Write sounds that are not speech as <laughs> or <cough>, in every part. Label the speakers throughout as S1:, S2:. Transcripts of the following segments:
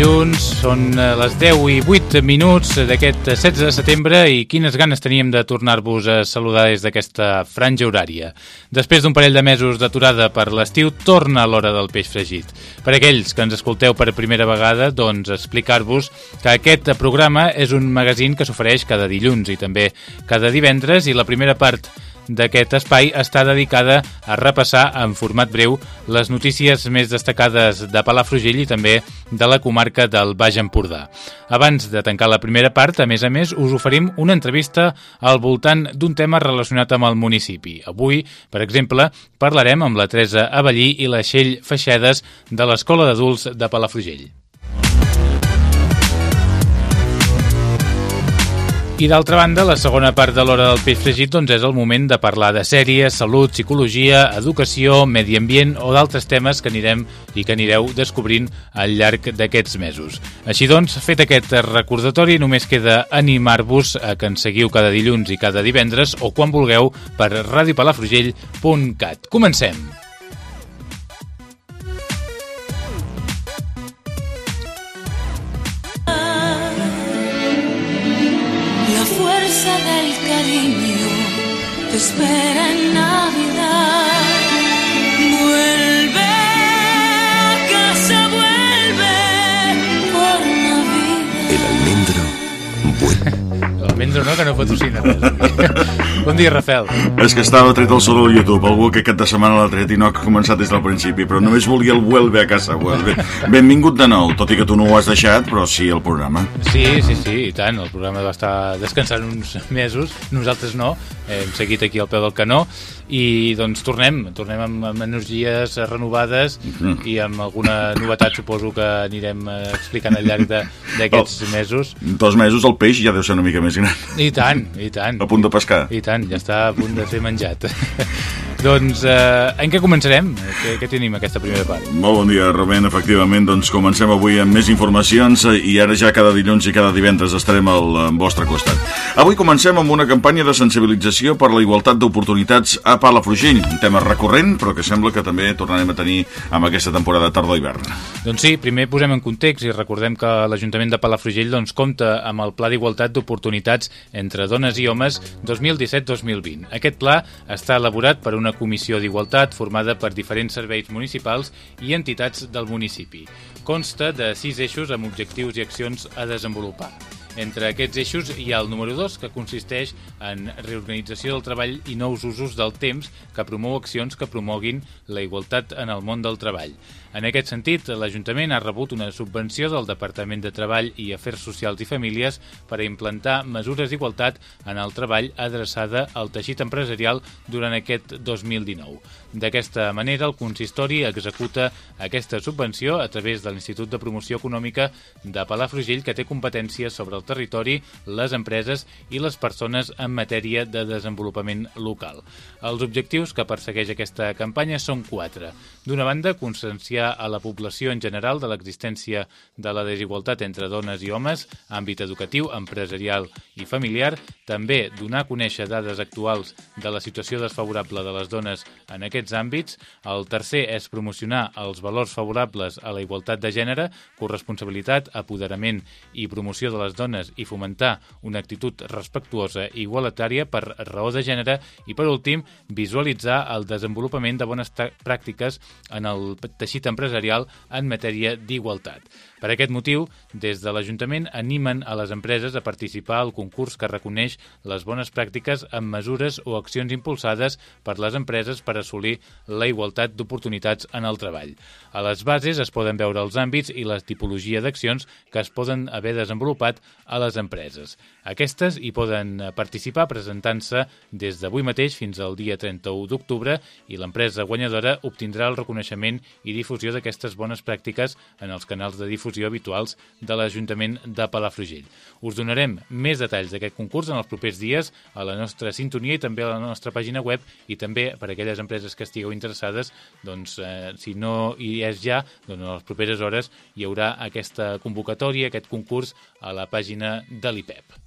S1: Dilluns, són eh, les 10 i 8 minuts d'aquest 16 de setembre i quines ganes teníem de tornar-vos a saludar des d'aquesta franja horària. Després d'un parell de mesos d'aturada per l'estiu, torna l'hora del peix fregit. Per aquells que ens escolteu per primera vegada, doncs explicar-vos que aquest programa és un magazín que s'ofereix cada dilluns i també cada divendres i la primera part d'aquest espai està dedicada a repassar en format breu les notícies més destacades de Palafrugell i també de la comarca del Baix Empordà. Abans de tancar la primera part, a més a més, us oferim una entrevista al voltant d'un tema relacionat amb el municipi. Avui, per exemple, parlarem amb la Teresa Avellí i la Xell Feixedes de l'Escola d'Adults de Palafrugell. I d'altra banda, la segona part de l'hora del peix fregit doncs, és el moment de parlar de sèries, salut, psicologia, educació, medi ambient o d'altres temes que anirem i que anireu descobrint al llarg d'aquests mesos. Així doncs, fet aquest recordatori, només queda animar-vos a que ens seguiu cada dilluns i cada divendres o quan vulgueu per radiopalafrugell.cat. Comencem!
S2: te espera en Navidad.
S3: Almendro
S1: no, que no patrocina res. <laughs> bon dia, Rafael.
S4: És que estava tret el solo al YouTube, algú que aquest de setmana l'ha tret i no ha començat des del principi, però només volia el vuelve a casa, vuelve. Benvingut de nou, tot i que tu no ho has deixat, però sí el programa.
S1: Sí, sí, sí, i tant, el programa va estar descansant uns mesos, nosaltres no, hem seguit aquí al peu del canó, i doncs tornem, tornem amb, amb energies renovades mm. i amb alguna novetat suposo que anirem eh, explicant al llarg d'aquests oh, mesos.
S4: Dos mesos el peix ja deu ser una mica més gran.
S1: I tant, i tant.
S4: A punt de pescar.
S1: I tant, ja està a punt de ser menjat. <laughs> doncs, eh, en què començarem? Què, què tenim aquesta primera part?
S4: Molt bon dia, Rubén. Efectivament, doncs comencem avui amb més informacions i ara ja cada dilluns i cada divendres estarem al, al vostre costat. Avui comencem amb una campanya de sensibilització per la igualtat d'oportunitats a Palafrugell, un tema recurrent però que sembla que també tornarem a tenir amb aquesta temporada tardor-hivern.
S1: Doncs sí, primer posem en context i recordem que l'Ajuntament de Palafrugell doncs, compta amb el Pla d'Igualtat d'Oportunitats entre dones i homes 2017-2020. Aquest pla està elaborat per una comissió d'igualtat formada per diferents serveis municipals i entitats del municipi. Consta de sis eixos amb objectius i accions a desenvolupar. Entre aquests eixos hi ha el número 2, que consisteix en reorganització del treball i nous usos del temps que promou accions que promoguin la igualtat en el món del treball. En aquest sentit, l'Ajuntament ha rebut una subvenció del Departament de Treball i Afers Socials i Famílies per a implantar mesures d'igualtat en el treball adreçada al teixit empresarial durant aquest 2019. D'aquesta manera, el consistori executa aquesta subvenció a través de l'Institut de Promoció Econòmica de Palafrugell, que té competències sobre el territori, les empreses i les persones en matèria de desenvolupament local. Els objectius que persegueix aquesta campanya són quatre. D'una banda, conscienciar a la població en general de l'existència de la desigualtat entre dones i homes, àmbit educatiu, empresarial i familiar, també donar a conèixer dades actuals de la situació desfavorable de les dones en aquests àmbits. El tercer és promocionar els valors favorables a la igualtat de gènere, corresponsabilitat, apoderament i promoció de les dones i fomentar una actitud respectuosa i igualitària per raó de gènere i, per últim, visualitzar el desenvolupament de bones pràctiques en el teixit empresarial en matèria d'igualtat. Per aquest motiu, des de l'Ajuntament animen a les empreses a participar al concurs que reconeix les bones pràctiques amb mesures o accions impulsades per les empreses per assolir la igualtat d'oportunitats en el treball. A les bases es poden veure els àmbits i la tipologia d'accions que es poden haver desenvolupat a les empreses. Aquestes hi poden eh, participar presentant-se des d'avui mateix fins al dia 31 d'octubre i l'empresa guanyadora obtindrà el reconeixement i difusió d'aquestes bones pràctiques en els canals de difusió habituals de l'Ajuntament de Palafrugell. Us donarem més detalls d'aquest concurs en els propers dies a la nostra sintonia i també a la nostra pàgina web i també per a aquelles empreses que estigueu interessades, doncs, eh, si no hi és ja, doncs en les properes hores hi haurà aquesta convocatòria, aquest concurs a la pàgina de l'IPEP.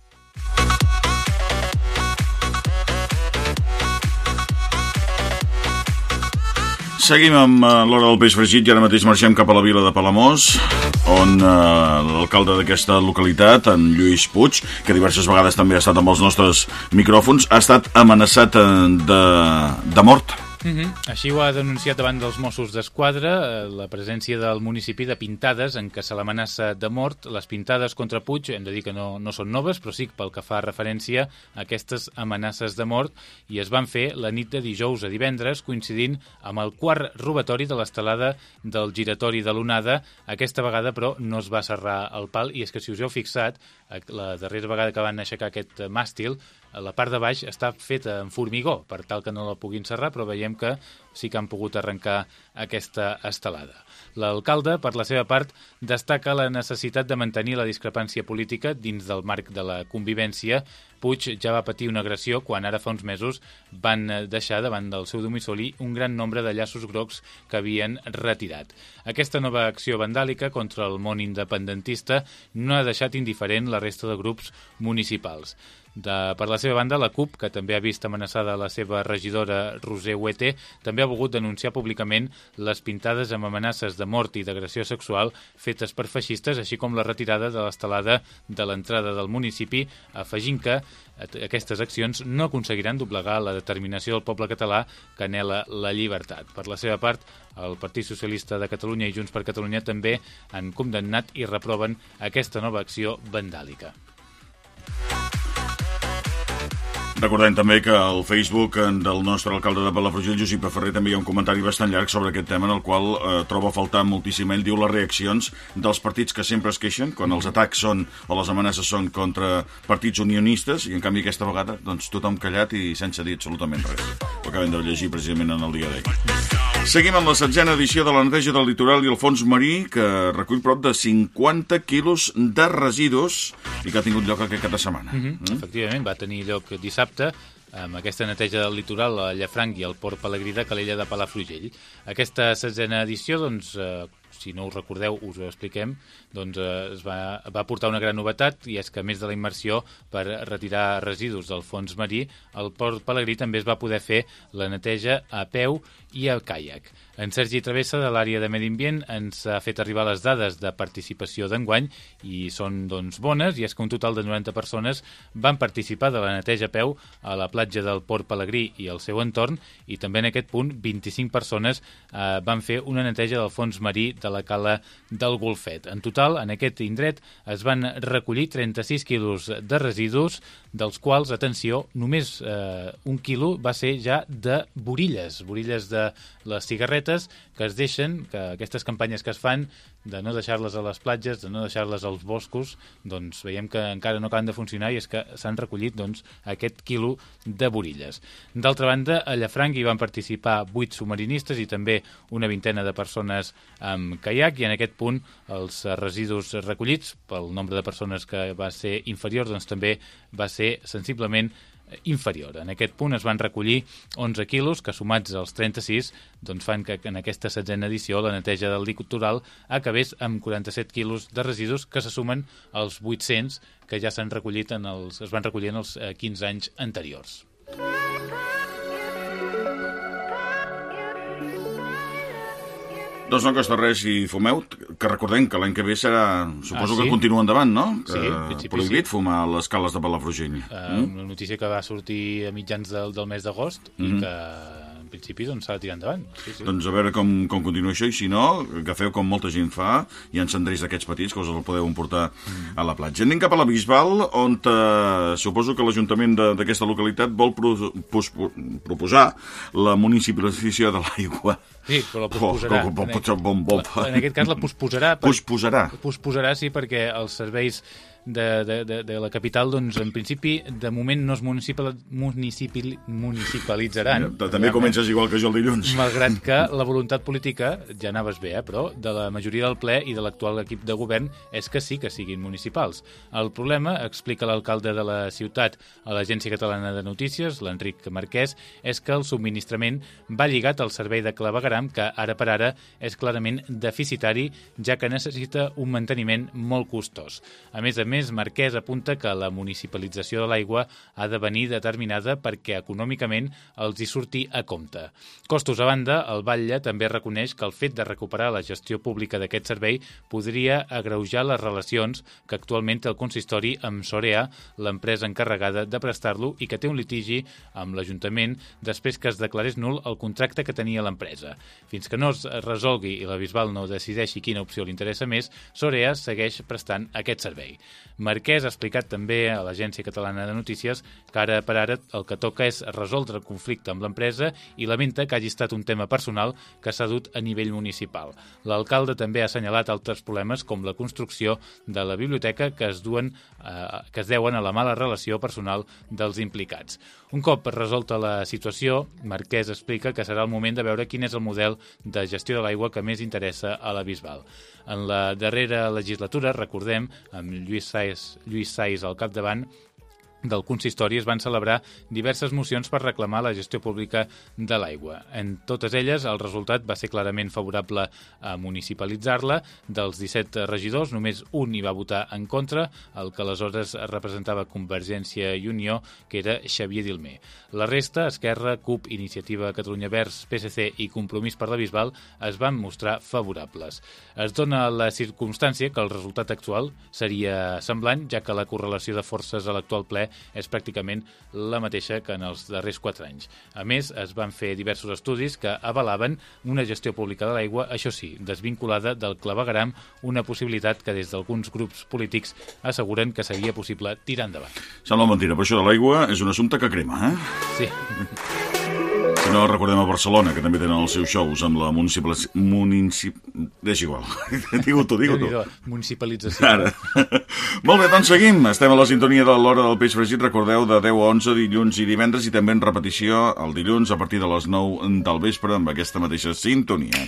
S4: Seguim amb uh, l'hora del peix fregit i ara mateix marxem cap a la vila de Palamós, on uh, l'alcalde d'aquesta localitat, en Lluís Puig, que diverses vegades també ha estat amb els nostres micròfons, ha estat amenaçat uh, de, de mort.
S1: Mm -hmm. Així ho ha denunciat davant dels Mossos d'Esquadra eh, la presència del municipi de pintades en què se l'amenaça de mort. Les pintades contra Puig, hem de dir que no, no són noves, però sí pel que fa referència a aquestes amenaces de mort i es van fer la nit de dijous a divendres coincidint amb el quart robatori de l'estelada del giratori de l'onada. Aquesta vegada, però, no es va serrar el pal i és que si us heu fixat, la darrera vegada que van aixecar aquest màstil, la part de baix està feta en formigó per tal que no la puguin serrar, però veiem que sí que han pogut arrencar aquesta estelada. L'alcalde, per la seva part, destaca la necessitat de mantenir la discrepància política dins del marc de la convivència. Puig ja va patir una agressió quan ara fa uns mesos van deixar davant del seu domicili un gran nombre de llaços grocs que havien retirat. Aquesta nova acció vandàlica contra el món independentista no ha deixat indiferent la resta de grups municipals. De, per la seva banda, la CUP, que també ha vist amenaçada la seva regidora Roser Huete, també ha volgut denunciar públicament les pintades amb amenaces de mort i d'agressió sexual fetes per feixistes, així com la retirada de l'estelada de l'entrada del municipi, afegint que aquestes accions no aconseguiran doblegar la determinació del poble català que anela la llibertat. Per la seva part, el Partit Socialista de Catalunya i Junts per Catalunya també han condemnat i reproven aquesta nova acció vandàlica.
S4: Recordem també que al Facebook del nostre alcalde de Palafrugell, Josep Ferrer, també hi ha un comentari bastant llarg sobre aquest tema en el qual eh, troba a faltar moltíssim. Ell diu les reaccions dels partits que sempre es queixen quan els atacs són o les amenaces són contra partits unionistes i en canvi aquesta vegada doncs, tothom callat i sense dir absolutament res. Ho acabem de llegir precisament en el dia d'ahir. Seguim amb la setzena edició de la neteja del litoral i el fons marí que recull prop de 50 quilos de residus i que ha tingut lloc aquest cap de setmana.
S1: Mm -hmm. Efectivament, va tenir lloc dissabte amb aquesta neteja del litoral a Llafranc i al Port Pelegrí de Calella de Palafrugell. Aquesta setzena edició, doncs, eh, si no us recordeu, us ho expliquem, doncs eh, es va, va portar una gran novetat i és que més de la immersió per retirar residus del fons marí, al Port Pelegrí també es va poder fer la neteja a peu i a caiac. En Sergi Travessa, de l'àrea de Medi Ambient, ens ha fet arribar les dades de participació d'enguany i són doncs, bones, i és que un total de 90 persones van participar de la neteja a peu a la platja del Port Pelegrí i al seu entorn, i també en aquest punt 25 persones eh, van fer una neteja del fons marí de la cala del Golfet. En total, en aquest indret es van recollir 36 quilos de residus, dels quals, atenció, només eh, un quilo va ser ja de borilles, borilles de les cigarretes que es deixen, que aquestes campanyes que es fan de no deixar-les a les platges, de no deixar-les als boscos, doncs veiem que encara no acaben de funcionar i és que s'han recollit doncs, aquest quilo de borilles. D'altra banda, a Llafranc hi van participar vuit submarinistes i també una vintena de persones amb caiac i en aquest punt els residus recollits pel nombre de persones que va ser inferior doncs també va ser sensiblement inferior. En aquest punt es van recollir 11 quilos, que sumats als 36 doncs fan que en aquesta setzena edició la neteja del litoral acabés amb 47 quilos de residus que se sumen als 800 que ja s'han recollit en els, es van recollir en els 15 anys anteriors.
S4: Doncs no costa res i fumeu, que recordem que l'any que ve serà... Suposo
S1: Ah, sí?
S4: que continua endavant, no?
S1: Sí,
S4: Que prohibit
S1: sí.
S4: fumar a les cales de Palafrugell.
S1: Uh, Una notícia que va sortir a mitjans del, del mes d'agost i que en principi doncs, s'ha de tirar endavant. Sí, sí.
S4: Doncs a veure com, com continua això i si no, agafeu com molta gent fa i encendreix d'aquests petits que us el podeu emportar a la platja. Anem cap a la Bisbal on eh, suposo que l'Ajuntament de- d'aquesta localitat vol pro, pos, proposar la municipalització de l'aigua.
S1: Sí, però la posposarà.
S4: Oh, bo- bo- bon, bon.
S1: La- En aquest cas la posposarà. per-
S4: Posposarà.
S1: Posposarà, sí, perquè els serveis de, de, de, de la capital, doncs, en principi, de moment no es municipal, municipal, municipalitzaran.
S4: També comences igual que jo el dilluns.
S1: Malgrat que <laughs> la voluntat política, ja anaves bé, eh, però de la majoria del ple i de l'actual equip de govern és que sí que siguin municipals. El problema, explica l'alcalde de la ciutat a l'Agència Catalana de Notícies, l'Enric Marquès, és que el subministrament va lligat al servei de clavegaram que ara per ara és clarament deficitari, ja que necessita un manteniment molt costós. A més a més, Marquès apunta que la municipalització de l'aigua ha de venir determinada perquè econòmicament els hi surti a compte. Costos a banda, el Batlle també reconeix que el fet de recuperar la gestió pública d'aquest servei podria agreujar les relacions que actualment té el consistori amb Sorea, l'empresa encarregada de prestar-lo i que té un litigi amb l'Ajuntament després que es declarés nul el contracte que tenia l'empresa. Fins que no es resolgui i la Bisbal no decideixi quina opció li interessa més, Sorea segueix prestant aquest servei. Marquès ha explicat també a l'Agència Catalana de Notícies que ara per ara el que toca és resoldre el conflicte amb l'empresa i lamenta que hagi estat un tema personal que s'ha dut a nivell municipal. L'alcalde també ha assenyalat altres problemes com la construcció de la biblioteca que es, duen, eh, que es deuen a la mala relació personal dels implicats. Un cop resolta la situació, Marquès explica que serà el moment de veure quin és el model de gestió de l'aigua que més interessa a la Bisbal. En la darrera legislatura, recordem, amb Lluís Saiz, Lluís Saiz al capdavant, del consistori es van celebrar diverses mocions per reclamar la gestió pública de l'aigua. En totes elles, el resultat va ser clarament favorable a municipalitzar-la. Dels 17 regidors, només un hi va votar en contra, el que aleshores representava Convergència i Unió, que era Xavier Dilmer. La resta, Esquerra, CUP, Iniciativa Catalunya Verds, PSC i Compromís per la Bisbal, es van mostrar favorables. Es dona la circumstància que el resultat actual seria semblant, ja que la correlació de forces a l'actual ple és pràcticament la mateixa que en els darrers quatre anys. A més, es van fer diversos estudis que avalaven una gestió pública de l'aigua, això sí, desvinculada del clavegaram, una possibilitat que des d'alguns grups polítics asseguren que seria possible tirar endavant.
S4: Sembla mentira, però això de l'aigua és un assumpte que crema, eh?
S1: Sí, <laughs>
S4: No, recordem a Barcelona, que també tenen els seus shows amb la municipal... Municip... Deixa igual. <laughs> digue-ho tu, digue-ho tu.
S1: Municipalització.
S4: Ara. <laughs> Molt bé, doncs seguim. Estem a la sintonia de l'hora del peix fregit. Recordeu, de 10 a 11, dilluns i divendres, i també en repetició el dilluns a partir de les 9 del vespre amb aquesta mateixa sintonia.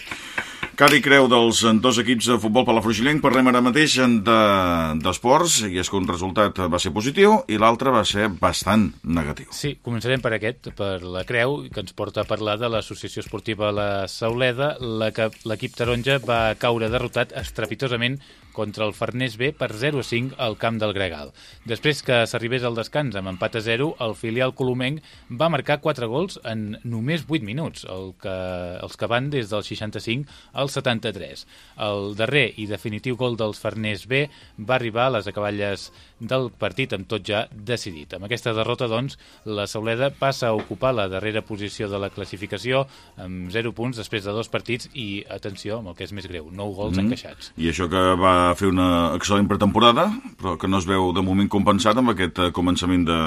S4: Cara i creu dels dos equips de futbol palafrugilenc. Parlem ara mateix de- d'esports, i és que un resultat va ser positiu i l'altre va ser bastant negatiu.
S1: Sí, començarem per aquest, per la Creu, que ens porta a parlar de l'Associació Esportiva La Sauleda. La que L'equip taronja va caure derrotat estrepitosament contra el Farners B per 0 a 5 al camp del Gregal. Després que s'arribés al descans amb empat a 0, el filial colomenc va marcar 4 gols en només 8 minuts, el que, els que van des del 65 al 73. El darrer i definitiu gol dels Farners B va arribar a les acaballes del partit amb tot ja decidit. Amb aquesta derrota, doncs, la Sauleda passa a ocupar la darrera posició de la classificació amb 0 punts després de dos partits i, atenció, amb el que és més greu, 9 gols mm. encaixats.
S4: I això que va fer una excel·lent pretemporada, però que no es veu de moment compensat amb aquest eh, començament de,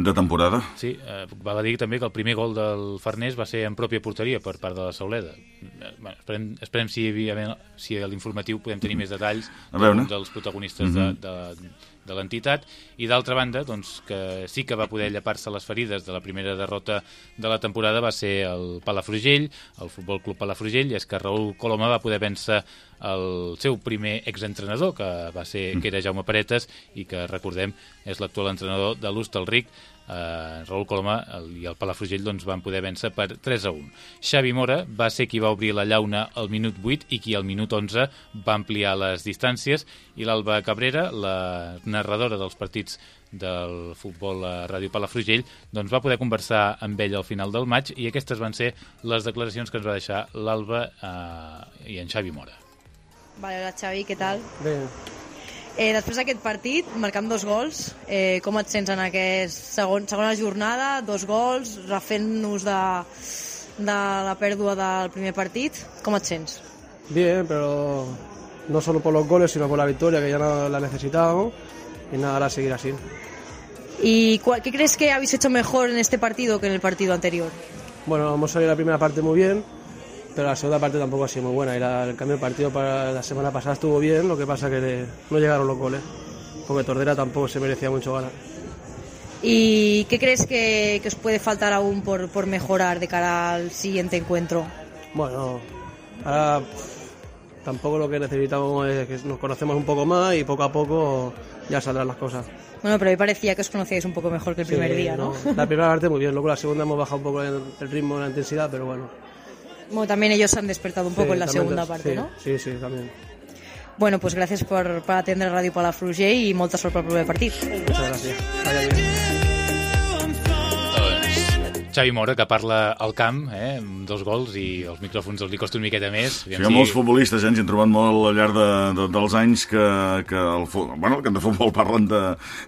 S4: de temporada.
S1: Sí, eh, val a dir també que el primer gol del Farners va ser en pròpia porteria per part de la Sauleda. Eh, Bueno, esperem, esperem si, evidentment, si a l'informatiu podem tenir més detalls
S4: A veure.
S1: dels protagonistes de, de, de l'entitat. I d'altra banda, doncs, que sí que va poder llepar-se les ferides de la primera derrota de la temporada va ser el Palafrugell, el Futbol Club Palafrugell, i és que Raül Coloma va poder vèncer el seu primer exentrenador, que va ser que era Jaume Paretes i que, recordem, és l'actual entrenador de l'Hostalric, eh, Raül Coloma i el Palafrugell doncs, van poder vèncer per 3 a 1. Xavi Mora va ser qui va obrir la llauna al minut 8 i qui al minut 11 va ampliar les distàncies i l'Alba Cabrera, la narradora dels partits del futbol a Ràdio Palafrugell, doncs va poder conversar amb ell al final del maig i aquestes van ser les declaracions que ens va deixar l'Alba eh, i en Xavi Mora.
S5: Vale, hola Xavi, què tal?
S6: Bé,
S5: Eh, després d'aquest partit, marcant dos gols, eh, com et sents en aquest segon, segona jornada? Dos gols, refent-nos de, de la pèrdua del primer partit. Com et sents?
S6: bien, pero no solo por los goles, sino por la victoria, que ya no la necesitábamos. Y nada, ahora seguir así.
S5: ¿Y cuál- qué crees que habéis hecho mejor en este partido que en el partido anterior?
S6: Bueno, hemos salido la primera parte muy bien, pero la segunda parte tampoco ha sido muy buena. Y la- el cambio de partido para la semana pasada estuvo bien, lo que pasa que le- no llegaron los goles. Porque Tordera tampoco se merecía mucho ganar.
S5: ¿Y qué crees que, que os puede faltar aún por, por mejorar de cara al siguiente encuentro?
S6: Bueno, ahora tampoco lo que necesitamos es que nos conocemos un poco más y poco a poco ya saldrán las cosas.
S5: Bueno, pero mí parecía que os conocíais un poco mejor que el primer día, ¿no?
S6: La primera <laughs> parte muy bien, luego la segunda hemos bajado un poco el el ritmo, la intensidad, pero bueno.
S5: Bueno, también ellos se han despertado un poco
S6: Sí,
S5: en la segunda
S6: dos-
S5: parte,
S6: sí,
S5: ¿no?
S6: Sí, sí, también.
S5: Bueno, pues gràcies per, per atendre Ràdio Palafrugell i molta sort pel proper partit.
S6: Muchas gracias. Vaya bien.
S1: Doncs Xavi Mora, que parla al camp, eh, amb dos gols i els micròfons els li costa una miqueta més.
S4: Sí, hi ha molts futbolistes, eh? ens hi hem trobat molt al llarg de, de, dels anys que, que el, bueno, que de futbol parlen de,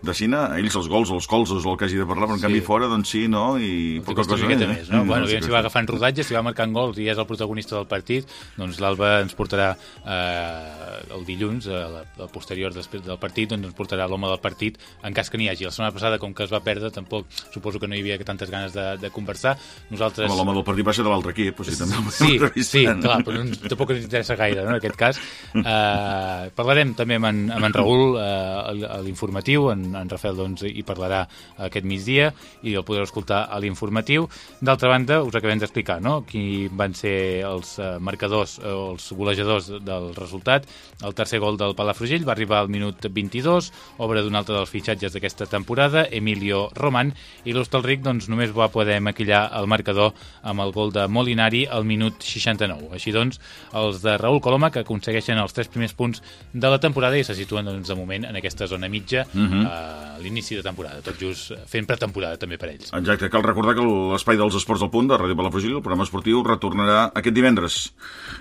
S4: de cine, ells els gols, els colzos, el que hagi de parlar, però en
S1: Sí.
S4: canvi fora, doncs sí, no? I
S1: Li costa una miqueta més, no?
S4: Mm,
S1: bueno,
S4: que
S1: si va agafant rodatge, si va marcant gols i és el protagonista del partit, doncs l'Alba ens portarà eh, el dilluns, a la, a posterior després del partit, doncs ens portarà l'home del partit, en cas que n'hi hagi. La setmana passada, com que es va perdre, tampoc suposo que no hi havia tantes ganes de, de conversar. Nosaltres...
S4: Home, l'home del partit va ser de l'altre equip, però sí, també
S1: Sí, sí, clar, però no, tampoc ens interessa gaire, no, en aquest cas. Uh, <laughs> parlarem també amb en, amb en Raül uh, a l'informatiu, en, en Rafael doncs, hi parlarà aquest migdia i el podreu escoltar a l'informatiu. D'altra banda, us acabem d'explicar no? qui van ser els uh, marcadors o els golejadors del resultat. El tercer gol del Palafrugell va arribar al minut 22, obra d'un altre dels fitxatges d'aquesta temporada, Emilio Roman, i l'Hostalric doncs, només va poder maquillar el marcador amb el gol de Molinari al minut 69. Així doncs, els de Raül Coloma, que aconsegueixen els tres primers punts de la temporada i se situen doncs, de moment en aquesta zona mitja a l'inici de temporada, tot just fent pretemporada també per ells.
S4: Exacte, cal recordar que l'espai dels esports al punt de Ràdio Palafrugell, el programa esportiu, retornarà aquest divendres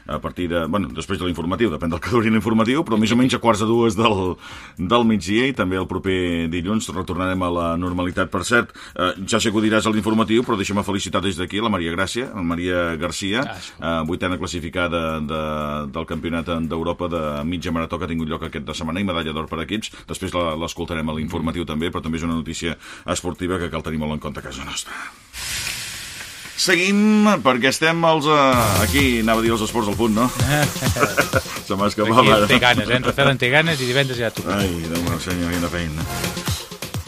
S4: a partir de, bueno, després de l'informatiu, depèn del que duri l'informatiu, però més o menys a quarts de dues del, del migdia i també el proper dilluns retornarem a la normalitat. Per cert, eh, ja sé que ho diràs a l'informatiu, però deixa'm felicitar des d'aquí la Maria Gràcia, la Maria Garcia,
S1: Ah,
S4: eh, vuitena classificada de, del Campionat d'Europa de mitja marató que ha tingut lloc aquest de setmana i medalla d'or per equips. Després l'escoltarem a l'informatiu també, però també és una notícia esportiva que cal tenir molt en compte a casa nostra. Seguim, perquè estem als, uh, aquí, anava a dir els esports al punt, no? <laughs> Se m'ha escapat.
S1: Aquí en té ganes, eh? En Rafael en té ganes i divendres ja toca.
S4: Ai, Déu meu senyor, quina feina.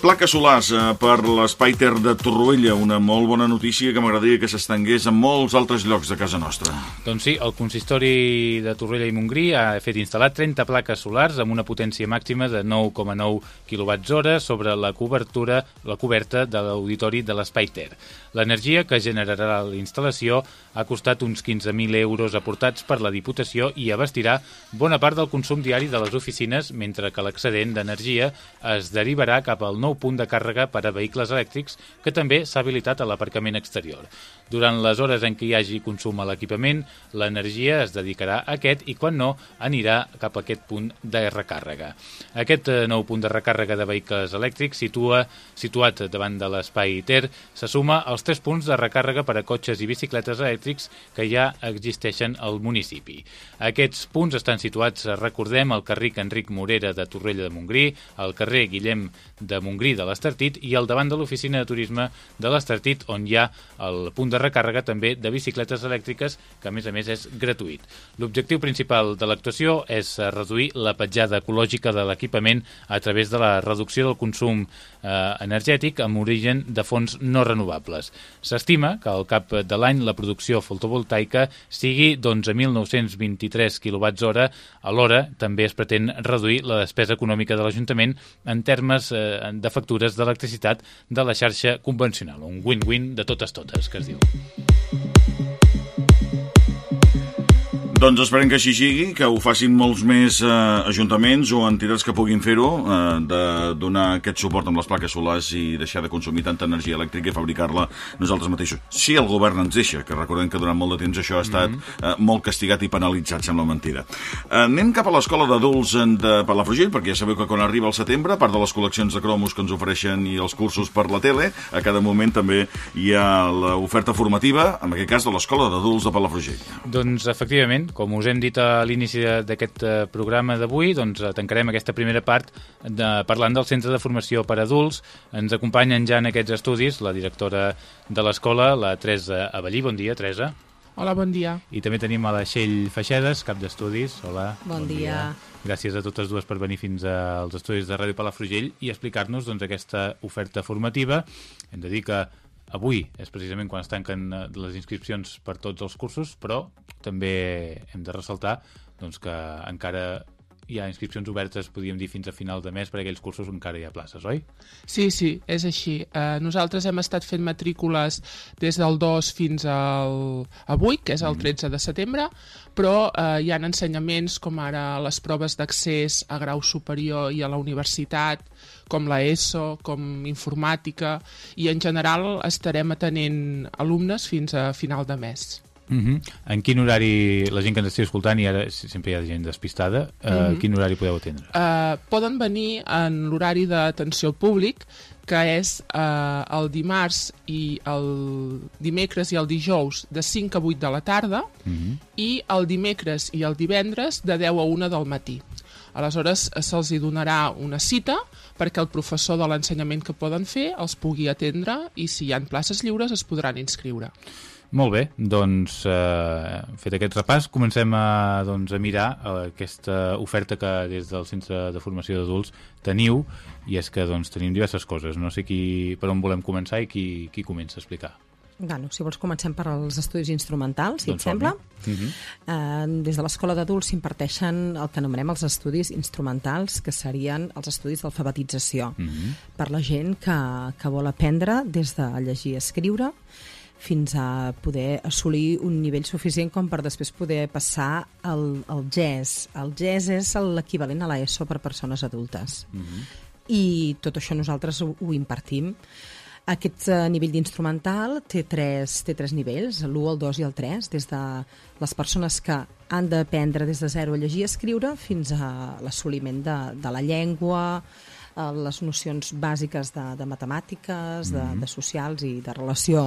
S4: Plaques solars eh, per l'Espai Ter de Torroella, una molt bona notícia que m'agradaria que s'estengués a molts altres llocs de casa nostra.
S1: Doncs sí, el consistori de Torrella i Montgrí ha fet instal·lar 30 plaques solars amb una potència màxima de 9,9 kWh sobre la cobertura, la coberta de l'auditori de l'Espai Ter. L'energia que generarà la instal·lació ha costat uns 15.000 euros aportats per la Diputació i abastirà bona part del consum diari de les oficines, mentre que l'excedent d'energia es derivarà cap al nou punt de càrrega per a vehicles elèctrics que també s'ha habilitat a l'aparcament exterior. Durant les hores en què hi hagi consum a l'equipament, l'energia es dedicarà a aquest i, quan no, anirà cap a aquest punt de recàrrega. Aquest eh, nou punt de recàrrega de vehicles elèctrics situa, situat davant de l'espai Ter se suma als tres punts de recàrrega per a cotxes i bicicletes elèctrics que ja existeixen al municipi. Aquests punts estan situats, recordem, al carrer Enric Morera de Torrella de Montgrí, al carrer Guillem de Montgrí de l'Estartit i al davant de l'oficina de turisme de l'Estartit, on hi ha el punt de recàrrega també de bicicletes elèctriques, que a més a més és gratuït. L'objectiu principal de l'actuació és eh, reduir la petjada ecològica de l'equipament a través de la reducció del consum eh, energètic amb origen de fonts no renovables. S'estima que al cap de l'any la producció fotovoltaica sigui d'11.923 kWh, alhora també es pretén reduir la despesa econòmica de l'Ajuntament en termes eh, de factures d'electricitat de la xarxa convencional. Un win-win de totes totes, que es diu.
S4: Doncs esperem que així sigui, que ho facin molts més eh, ajuntaments o entitats que puguin fer-ho, eh, de donar aquest suport amb les plaques solars i deixar de consumir tanta energia elèctrica i fabricar-la nosaltres mateixos. Si el govern ens deixa, que recordem que durant molt de temps això ha estat
S1: Mhm.
S4: eh, molt castigat i penalitzat, sembla mentida. Eh, anem cap a l'escola d'adults de Palafrugell, perquè ja sabeu que quan arriba el setembre, a part de les col·leccions de cromos que ens ofereixen i els cursos per la tele, a cada moment també hi ha l'oferta formativa, en aquest cas de l'escola d'adults de Palafrugell.
S1: Doncs, efectivament, com us hem dit a l'inici d'aquest eh, programa d'avui, doncs eh, tancarem aquesta primera part de, parlant del Centre de Formació per Adults. Ens acompanyen ja en aquests estudis la directora de l'escola, la Teresa Avellí. Bon dia, Teresa.
S7: Hola, bon dia.
S1: I també tenim a la Txell Feixedes, cap d'estudis. Hola.
S5: Bon dia.
S1: Gràcies a totes dues per venir fins als estudis de Ràdio Palafrugell i explicar-nos doncs, aquesta oferta formativa. Hem de dir que avui és precisament quan es tanquen eh, les inscripcions per tots els cursos, però també hem de ressaltar doncs, que encara hi ha inscripcions obertes, podríem dir, fins a final de mes, per aquells cursos encara hi ha places, oi?
S7: Sí, sí, és així. Eh, nosaltres hem estat fent matrícules des del 2 fins al avui, que és el 13 de setembre, però eh, hi ha ensenyaments com ara les proves d'accés a grau superior i a la universitat, com la ESO, com informàtica, i en general estarem atenent alumnes fins a final de mes.
S1: Uh -huh. En quin horari, la gent que ens estigui escoltant, i ara sempre hi ha gent despistada, uh -huh. quin horari podeu atendre?
S7: eh, poden venir en l'horari d'atenció al públic, que és eh, el dimarts i el dimecres i el dijous de 5 a 8 de la tarda
S1: Uh -huh.
S7: i el dimecres i el divendres de 10 a 1 del matí. Aleshores, eh, se'ls donarà una cita perquè el professor de l'ensenyament que poden fer els pugui atendre i si hi han places lliures es podran inscriure.
S1: Molt bé, doncs eh, fet aquest repàs, comencem a, doncs, a mirar eh, aquesta oferta que des del Centre de Formació d'Adults teniu i és que doncs, tenim diverses coses. No sé qui, per on volem començar i qui, qui comença a explicar.
S8: Bueno, si vols comencem per als estudis instrumentals, si
S1: Doncs
S8: et sembla.
S1: som-hi. Mhm.
S8: Eh, des de l'Escola d'Adults s'imparteixen el que anomenem els estudis instrumentals, que serien els estudis d'alfabetització,
S1: Mhm.
S8: per la gent que, que vol aprendre des de llegir i escriure fins a poder assolir un nivell suficient com per després poder passar al, al GES. El GES és l'equivalent a l'ESO per persones adultes. I tot això nosaltres ho, ho impartim. Aquest eh, nivell d'instrumental té tres, té tres nivells, l'1, el 2 i el 3, des de les persones que han d'aprendre des de zero a llegir i escriure fins a l'assoliment de, de la llengua, eh, les nocions bàsiques de, de matemàtiques, de, de socials i de relació,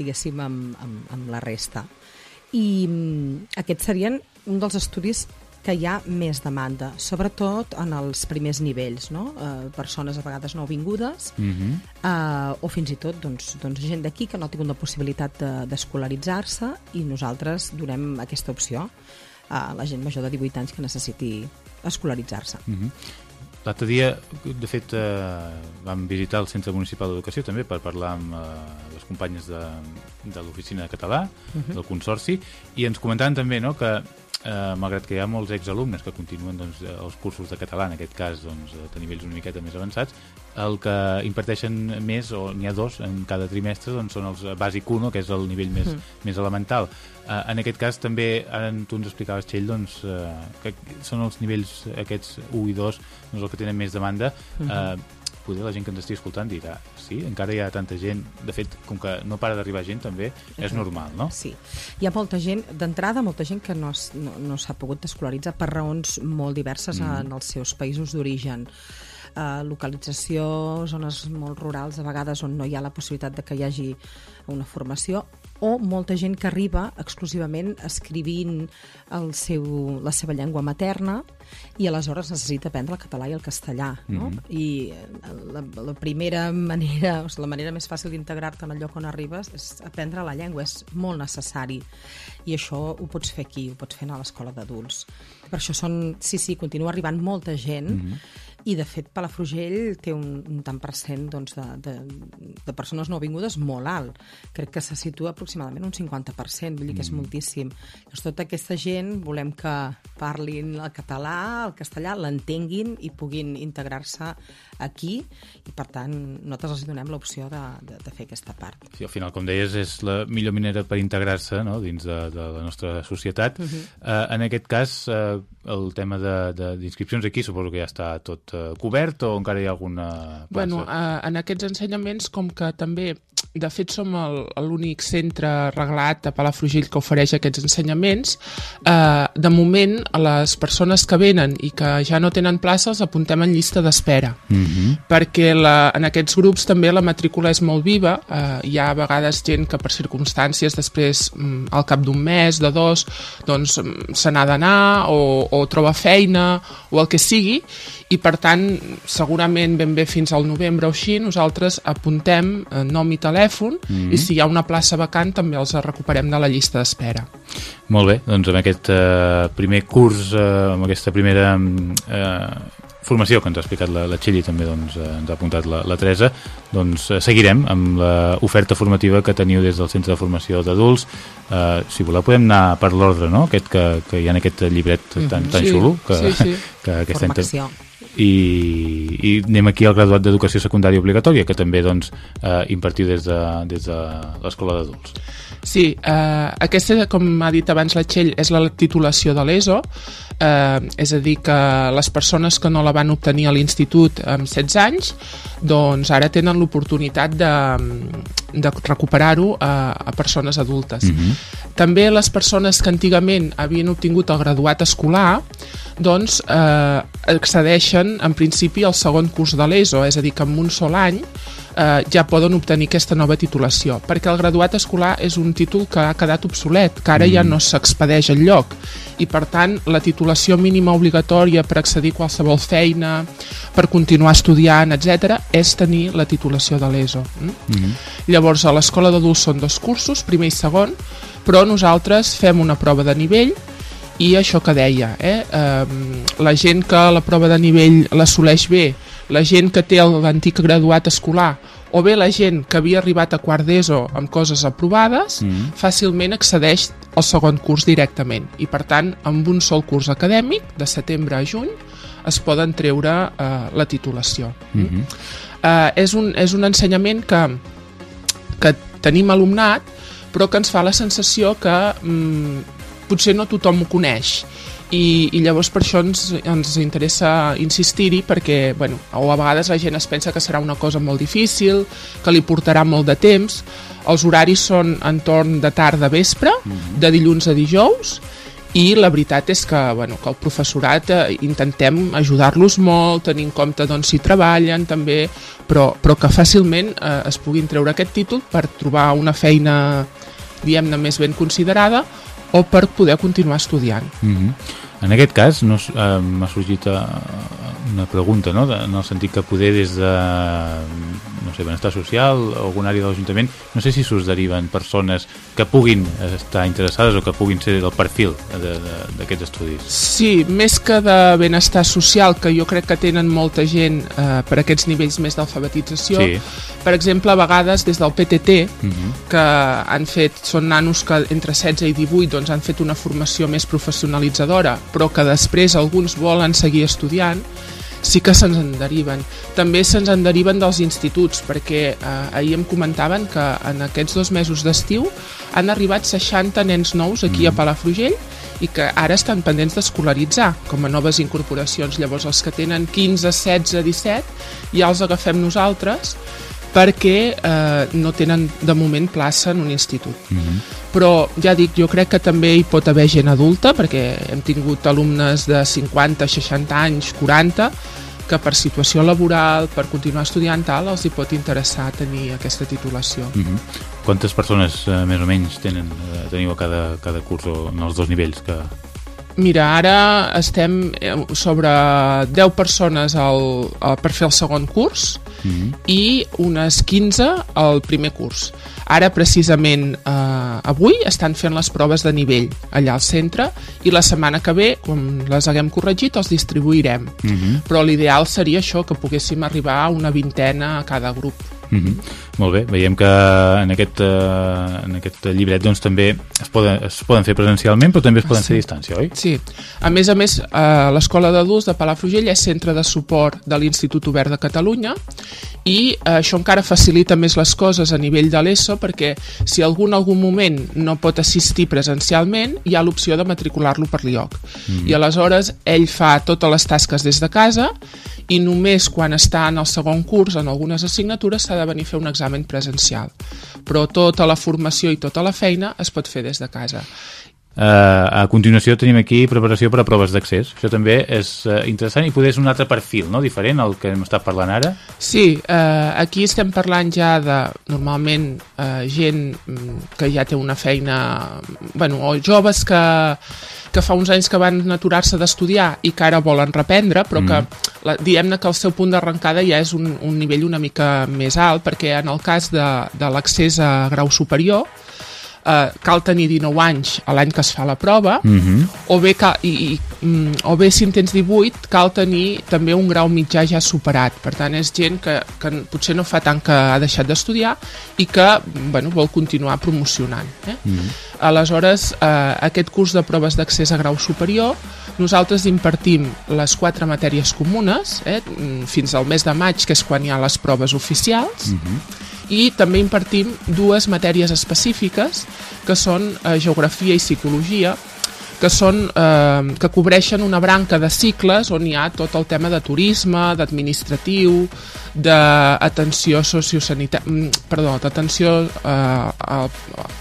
S8: diguéssim, amb, amb, amb la resta. I mm, aquests serien un dels estudis que hi ha més demanda, sobretot en els primers nivells, no? eh, persones a vegades nouvingudes
S1: Mhm.
S8: eh, o fins i tot doncs, doncs gent d'aquí que no ha tingut la possibilitat de- d'escolaritzar-se i nosaltres donem aquesta opció a la gent major de 18 anys que necessiti escolaritzar-se.
S1: Mhm. L'altre dia, de fet, eh, vam visitar el Centre Municipal d'Educació també per parlar amb eh, les companyes de, de l'Oficina de Català, del Consorci, i ens comentaven també no, que eh, malgrat que hi ha molts exalumnes que continuen doncs, els cursos de català, en aquest cas doncs, a nivells una miqueta més avançats, el que imparteixen més, o n'hi ha dos en cada trimestre, doncs, són els bàsic 1, que és el nivell més, més elemental. Eh, en aquest cas també, ara tu ens explicaves, Txell, doncs, eh, que són els nivells aquests 1 i 2 doncs, el que tenen més demanda. eh, poder la gent que ens estigui escoltant dirà sí, encara hi ha tanta gent de fet, com que no para d'arribar gent també, és normal, no?
S8: Sí. Hi ha molta gent, d'entrada, molta gent que no, es- no, no s'ha pogut escolaritzar per raons molt diverses mm. en els seus països d'origen. Uh, localització, zones molt rurals, a vegades on no hi ha la possibilitat de que hi hagi una formació, o molta gent que arriba exclusivament escrivint el seu, la seva llengua materna i aleshores necessita aprendre el català i el castellà. No?
S1: Mhm.
S8: I eh, la, la primera manera, o sigui, la manera més fàcil d'integrar-te en el lloc on arribes és aprendre la llengua, és molt necessari. I això ho pots fer aquí, ho pots fer a l'escola d'adults. Per això són, sí, sí, continua arribant molta gent
S1: Mhm.
S8: I de fet Palafrugell té un, un tant per cent doncs, de, de, de persones no vingudes molt alt. Crec que se situa aproximadament un 50%, vull dir que és moltíssim. Llavors, tota aquesta gent volem que parlin el català, el castellà, l'entenguin i puguin integrar-se aquí i per tant nosaltres els donem l'opció de, de, de fer aquesta part.
S1: Sí, al final, com deies, és la millor manera per integrar-se no? dins de, de la nostra societat. Uh -huh. uh, en aquest cas, uh, el tema d'inscripcions aquí suposo que ja està tot cobert o encara hi ha alguna plaça?
S7: Bueno, uh, en aquests ensenyaments, com que també de fet som el- l'únic centre reglat a Palafrugell que ofereix aquests ensenyaments. Eh, de moment a les persones que venen i que ja no tenen plaça els apuntem en llista d'espera.
S1: Mm -hmm.
S7: perquè la, en aquests grups també la matrícula és molt viva. Eh, hi ha a vegades gent que per circumstàncies després mm, al cap d'un mes, de dos doncs mm, se n'ha d'anar o, o troba feina o el que sigui. I per tant segurament ben bé fins al novembre o així nosaltres apuntem eh, nom i telèfon
S1: Mhm.
S7: i si hi ha una plaça vacant també els recuperem de la llista d'espera
S1: Molt bé, doncs amb aquest eh, primer curs, eh, amb aquesta primera mm, eh, formació que ens ha explicat la, la Txell i també doncs, eh, ens ha apuntat la, la Teresa, doncs eh, seguirem amb l'oferta formativa que teniu des del Centre de Formació d'Adults. Eh, si voleu podem anar per l'ordre, no? Aquest que, que hi ha en aquest llibret tan, tan
S7: Mhm. Sí,
S1: xulo que,
S7: sí, sí.
S1: que any...
S8: Formació.
S1: I, i anem aquí al graduat d'educació secundària obligatòria que també doncs, eh, impartiu des de, des de l'escola d'adults
S7: Sí, eh, aquesta, com ha dit abans la Txell, és la titulació de l'ESO, eh, és a dir, que les persones que no la van obtenir a l'institut amb 16 anys, doncs ara tenen l'oportunitat de, de recuperar-ho a, a persones adultes.
S1: Mhm.
S7: També les persones que antigament havien obtingut el graduat escolar doncs eh, accedeixen en principi al segon curs de l'ESO, és a dir, que en un sol any eh, ja poden obtenir aquesta nova titulació, perquè el graduat escolar és un títol que ha quedat obsolet, que ara ja no s'expedeix en lloc, i per tant la titulació mínima obligatòria per accedir a qualsevol feina, per continuar estudiant, etc, és tenir la titulació de l'ESO. Mm?
S1: Mhm.
S7: Llavors, a l'escola d'adults són dos cursos, primer i segon, però nosaltres fem una prova de nivell i això que deia, eh? eh la gent que la prova de nivell l'assoleix bé, la gent que té l'antic graduat escolar o bé la gent que havia arribat a quart d'ESO amb coses aprovades,
S1: Mhm.
S7: fàcilment accedeix al segon curs directament i per tant amb un sol curs acadèmic de setembre a juny es poden treure eh, la titulació
S1: Mhm.
S7: eh, és, un, és un ensenyament que, que tenim alumnat però que ens fa la sensació que mm, potser no tothom ho coneix i, i llavors per això ens, ens interessa insistir-hi perquè, bueno, o a vegades la gent es pensa que serà una cosa molt difícil, que li portarà molt de temps. Els horaris són entorn de tarda a vespre, de dilluns a dijous, i la veritat és que, bueno, que el professorat eh, intentem ajudar-los molt, tenir en compte doncs, si treballen també, però, però que fàcilment eh, es puguin treure aquest títol per trobar una feina diguem-ne més ben considerada o per poder continuar estudiant.
S1: Mhm. En aquest cas no, eh, m'ha sorgit eh, una pregunta, no? En el sentit que poder des de no sé, benestar social o algun àrea de l'Ajuntament, no sé si s'us deriven persones que puguin estar interessades o que puguin ser del perfil d'aquests estudis.
S7: Sí, més que de benestar social, que jo crec que tenen molta gent eh, per aquests nivells més d'alfabetització,
S1: Sí.
S7: per exemple, a vegades des del PTT,
S1: Mhm.
S7: que han fet, són nanos que entre 16 i 18 doncs, han fet una formació més professionalitzadora, però que després alguns volen seguir estudiant, sí que se'ns en deriven. També se'ns en deriven dels instituts, perquè eh, ahir em comentaven que en aquests dos mesos d'estiu han arribat 60 nens nous aquí a Palafrugell i que ara estan pendents d'escolaritzar com a noves incorporacions. Llavors els que tenen 15, 16, 17 ja els agafem nosaltres perquè eh, no tenen de moment plaça en un institut.
S1: Mhm.
S7: Però ja dic, jo crec que també hi pot haver gent adulta, perquè hem tingut alumnes de 50, 60 anys, 40, que per situació laboral, per continuar estudiant tal, els hi pot interessar tenir aquesta titulació.
S1: Mhm. Quantes persones eh, més o menys tenen, eh, teniu a cada, cada curs o en els dos nivells que...
S7: Mira, ara estem eh, sobre 10 persones al, al, per fer el segon curs I unes 15 al primer curs. Ara, precisament, eh, avui estan fent les proves de nivell allà al centre i la setmana que ve, com les haguem corregit, els distribuirem.
S1: Mhm.
S7: Però l'ideal seria això, que poguéssim arribar a una vintena a cada grup.
S1: Mhm. Molt bé, veiem que en aquest, eh, en aquest llibret doncs, també es poden, es poden fer presencialment però també es poden fer a distància, oi?
S7: Sí. A més a més, eh, l'Escola d'Adults de Palafrugell és centre de suport de l'Institut Obert de Catalunya i eh, això encara facilita més les coses a nivell de l'ESO perquè si algú en algun moment no pot assistir presencialment hi ha l'opció de matricular-lo per l'IOC
S1: Mm.
S7: i aleshores ell fa totes les tasques des de casa i només quan està en el segon curs en algunes assignatures s'ha de venir a fer un examen presencial. Però tota la formació i tota la feina es pot fer des de casa
S1: Uh, a continuació tenim aquí preparació per a proves d'accés. Això també és uh, interessant i poder és un altre perfil, no? diferent al que hem estat parlant ara.
S7: Sí, eh, aquí estem parlant ja de, normalment, eh, gent mm, que ja té una feina... bueno, o joves que, que fa uns anys que van aturar-se d'estudiar i que ara volen reprendre, però que la, diguem-ne que el seu punt d'arrencada ja és un, un nivell una mica més alt, perquè en el cas de, de l'accés a grau superior eh, cal tenir 19 anys a l'any que es fa la prova,
S1: Mhm.
S7: o bé, cal, i, i, mm, o bé si en tens 18 cal tenir també un grau mitjà ja superat per tant és gent que, que potser no fa tant que ha deixat d'estudiar i que bueno, vol continuar promocionant eh?
S1: Mhm.
S7: aleshores eh, aquest curs de proves d'accés a grau superior nosaltres impartim les quatre matèries comunes eh, mm, fins al mes de maig que és quan hi ha les proves oficials i també impartim dues matèries específiques que són eh, geografia i psicologia que, són, eh, que cobreixen una branca de cicles on hi ha tot el tema de turisme, d'administratiu, d'atenció sociosanitària, mm, perdó, d'atenció eh, a,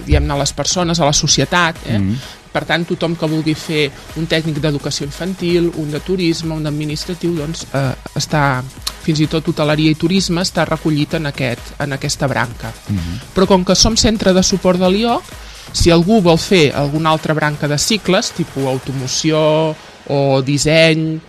S7: diguem-ne, a les persones, a la societat, eh?
S1: Mhm.
S7: Per tant, tothom que vulgui fer un tècnic d'educació infantil, un de turisme, un d'administratiu, doncs eh, està, fins i tot hoteleria i turisme està recollit en, aquest, en aquesta branca. Però com que som centre de suport de l'IOC, si algú vol fer alguna altra branca de cicles, tipus automoció o disseny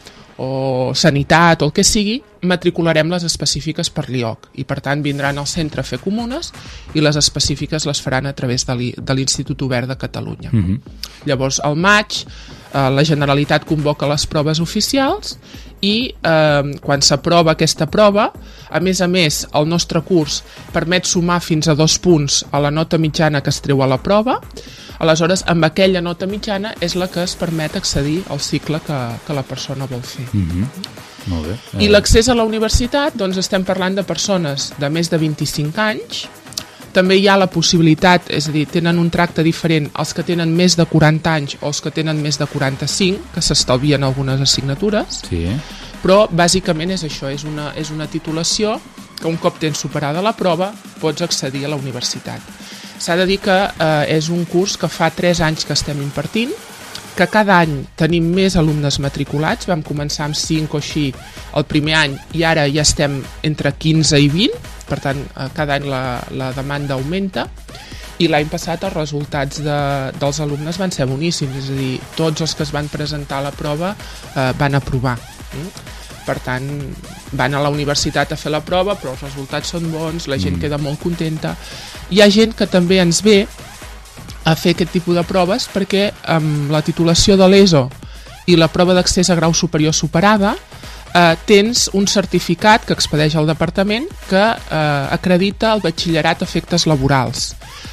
S7: o sanitat o el que sigui, matricularem les específiques per l'IOC i per tant vindran al centre a fer comunes i les específiques les faran a través de l'I- de l'Institut Obert de Catalunya.
S1: Mhm.
S7: Llavors, al maig, eh, la Generalitat convoca les proves oficials i eh, quan s'aprova aquesta prova, a més a més, el nostre curs permet sumar fins a dos punts a la nota mitjana que es treu a la prova, aleshores amb aquella nota mitjana és la que es permet accedir al cicle que, que la persona vol fer.
S1: Mhm. Molt bé.
S7: I l'accés a la universitat, doncs estem parlant de persones de més de 25 anys, també hi ha la possibilitat, és a dir, tenen un tracte diferent els que tenen més de 40 anys o els que tenen més de 45, que s'estalvien algunes assignatures,
S1: Sí.
S7: però bàsicament és això, és una, és una titulació que un cop tens superada la prova pots accedir a la universitat. S'ha de dir que eh, és un curs que fa 3 anys que estem impartint, que cada any tenim més alumnes matriculats, vam començar amb 5 o així el primer any i ara ja estem entre 15 i 20, per tant eh, cada any la, la demanda augmenta i l'any passat els resultats de, dels alumnes van ser boníssims, és a dir, tots els que es van presentar a la prova eh, van aprovar. Mm? Per tant, van a la universitat a fer la prova, però els resultats són bons, la gent
S1: Mm.
S7: queda molt contenta. Hi ha gent que també ens ve a fer aquest tipus de proves perquè amb la titulació de l'ESO i la prova d'accés a grau superior superada eh, tens un certificat que expedeix el departament que eh, acredita el batxillerat a efectes laborals.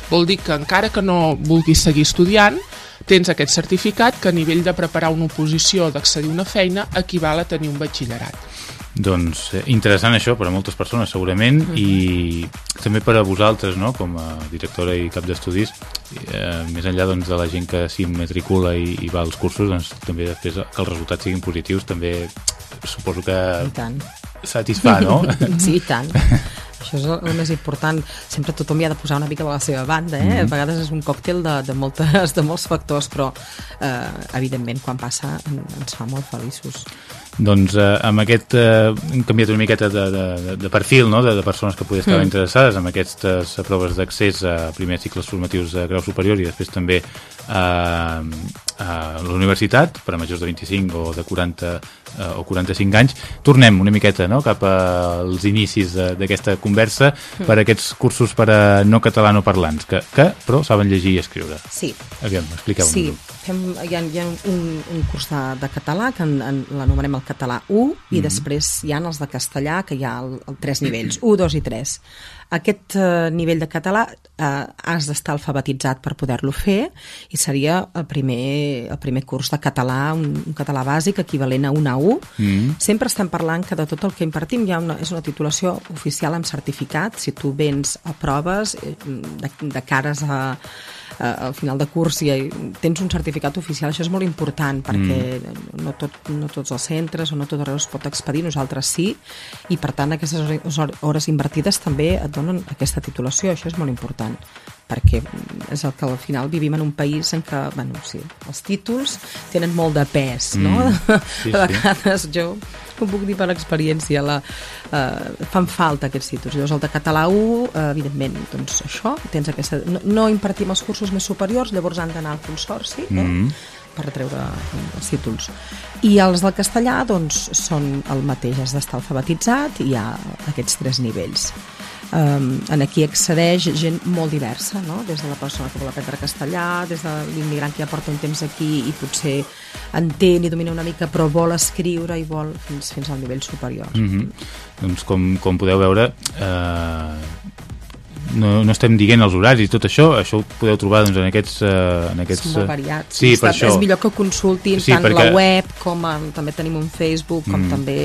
S7: Vol dir que encara que no vulguis seguir estudiant, tens aquest certificat que a nivell de preparar una oposició o d'accedir a una feina equival a tenir un batxillerat.
S1: Doncs eh, interessant això per a moltes persones segurament i també per a vosaltres no? com a directora i cap d'estudis eh, més enllà doncs, de la gent que s'hi matricula i, i va als cursos doncs, també després que els resultats siguin positius també suposo que
S8: I tant.
S1: satisfà, no? <laughs>
S8: Sí, i tant. <laughs> Això és el més important. Sempre tothom hi ha de posar una mica de la seva banda, eh?
S1: Mhm.
S8: A vegades és un còctel de, de, moltes, de molts factors, però eh, evidentment quan passa en- ens fa molt feliços.
S1: Doncs eh, amb aquest eh, hem canviat una miqueta de, de, de perfil no? de, de persones que poden estar
S8: Mm.
S1: interessades en aquestes proves d'accés a primers cicles formatius de grau superior i després també a, a la universitat per a majors de 25 o de 40 eh, o 45 anys. Tornem una miqueta no? cap als inicis d'aquesta conversa
S8: Mm.
S1: per a aquests cursos per a no catalanoparlants que, que però saben llegir i escriure.
S8: Sí.
S1: Aviam, expliqueu-nos.
S8: Sí, fem, hi ha, hi ha un, un curs de, de català que en, en, l'anomenem el català 1 i
S1: Mhm.
S8: després hi ha els de castellà que hi ha el, el tres <clears throat> nivells, 1, 2 i 3. Aquest eh, nivell de català eh, has d'estar alfabetitzat per poder-lo fer i seria el primer, el primer curs de català, un, un català bàsic equivalent a un A1.
S1: Mm.
S8: Sempre estem parlant que de tot el que impartim hi ha una, és una titulació oficial amb certificat. Si tu vens a proves eh, de, de cares a, a, al final de curs i tens un certificat oficial, això és molt important perquè no, tot, no tots els centres o no tot arreu es pot expedir, nosaltres sí, i per tant aquestes hores- invertides també et donen aquesta titulació, això és molt important perquè és el que al final vivim en un país en què, bueno, sí, els títols tenen molt de pes, no?
S1: Mm. <laughs> Sí,
S8: a
S1: sí.
S8: vegades jo ho puc dir per experiència la, eh, fan falta aquests títols llavors el de català 1, eh, evidentment doncs això, tens aquesta, no, no impartim els cursos més superiors, llavors han d'anar al consorci eh?
S1: Mm.
S8: per treure els títols i els del castellà doncs són el mateix, has d'estar alfabetitzat i hi ha aquests tres nivells Um, en aquí accedeix gent molt diversa, no? des de la persona que vol aprendre castellà, des de l'immigrant que ja porta un temps aquí i potser entén i domina una mica però vol escriure i vol fins, fins al nivell superior.
S1: Mm -hmm. Doncs com, com podeu veure eh, no, no estem dient els horaris i tot això, això ho podeu trobar doncs, en aquests... Eh, en aquests
S8: Són molt variats.
S1: Sí, per això.
S8: És millor que consultin
S1: Sí,
S8: tant
S1: perquè-
S8: la web com el, també tenim un Facebook, com
S1: Mm.
S8: també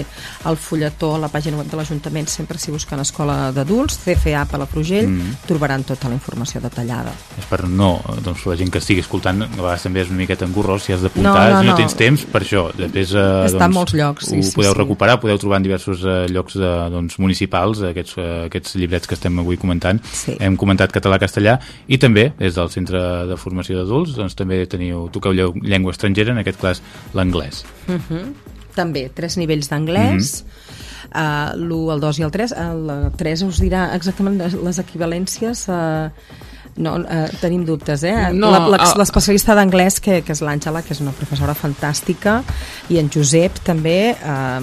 S8: el fulletó, la pàgina web de l'Ajuntament, sempre si busquen Escola d'Adults, CFA Palafrugell,
S1: Mm.
S8: trobaran tota la informació detallada.
S1: És per no, doncs la gent que estigui escoltant a vegades també és una miqueta engorrós si has d'apuntar,
S8: No, no,
S1: si no,
S8: no.
S1: tens temps per això, després eh,
S8: Està
S1: doncs,
S8: en molts llocs, sí,
S1: ho
S8: sí,
S1: podeu
S8: sí.
S1: recuperar, podeu trobar en diversos eh, llocs de, doncs, municipals aquests, eh, aquests llibrets que estem avui comentant
S8: Sí.
S1: Hem comentat català-castellà i també des del Centre de Formació d'Adults doncs també teniu, toqueu llengua estrangera en aquest cas l'anglès
S8: Mhm. També, tres nivells d'anglès,
S1: Mhm.
S8: uh, l'1, el 2 i el 3. El 3 us dirà exactament les, equivalències... Uh, no, uh, tenim dubtes, eh?
S7: No,
S8: L'especialista d'anglès, que, que és l'Àngela, que és una professora fantàstica, i en Josep també... Uh,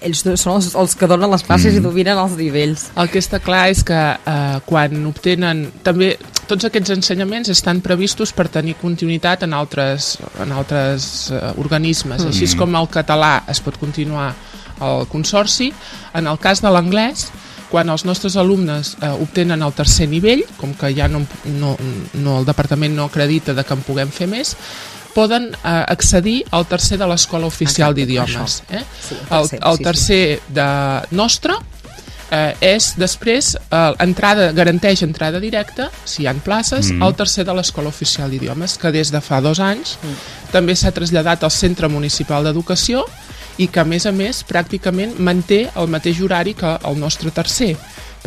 S8: ells són els, els que donen les classes
S1: Mm.
S8: i dominen els nivells.
S7: El que està clar és que eh, quan obtenen també tots aquests ensenyaments estan previstos per tenir continuïtat en altres, en altres eh, organismes.
S8: Mm.
S7: Així és com el català es pot continuar al consorci. En el cas de l'anglès, quan els nostres alumnes eh, obtenen el tercer nivell, com que ja no, no, no el departament no acredita de que en puguem fer més, poden eh, accedir al tercer de l'Escola Oficial d'Idiomes. Eh?
S8: Sí, el
S7: el,
S8: tercer,
S7: el
S8: sí, sí.
S7: tercer de nostre eh, és després eh, entrada, garanteix entrada directa si hi ha places
S1: Mm.
S7: al tercer de l'Escola Oficial d'Idiomes que des de fa dos anys
S8: Mm.
S7: també s'ha traslladat al Centre Municipal d'Educació i que a més a més pràcticament manté el mateix horari que el nostre tercer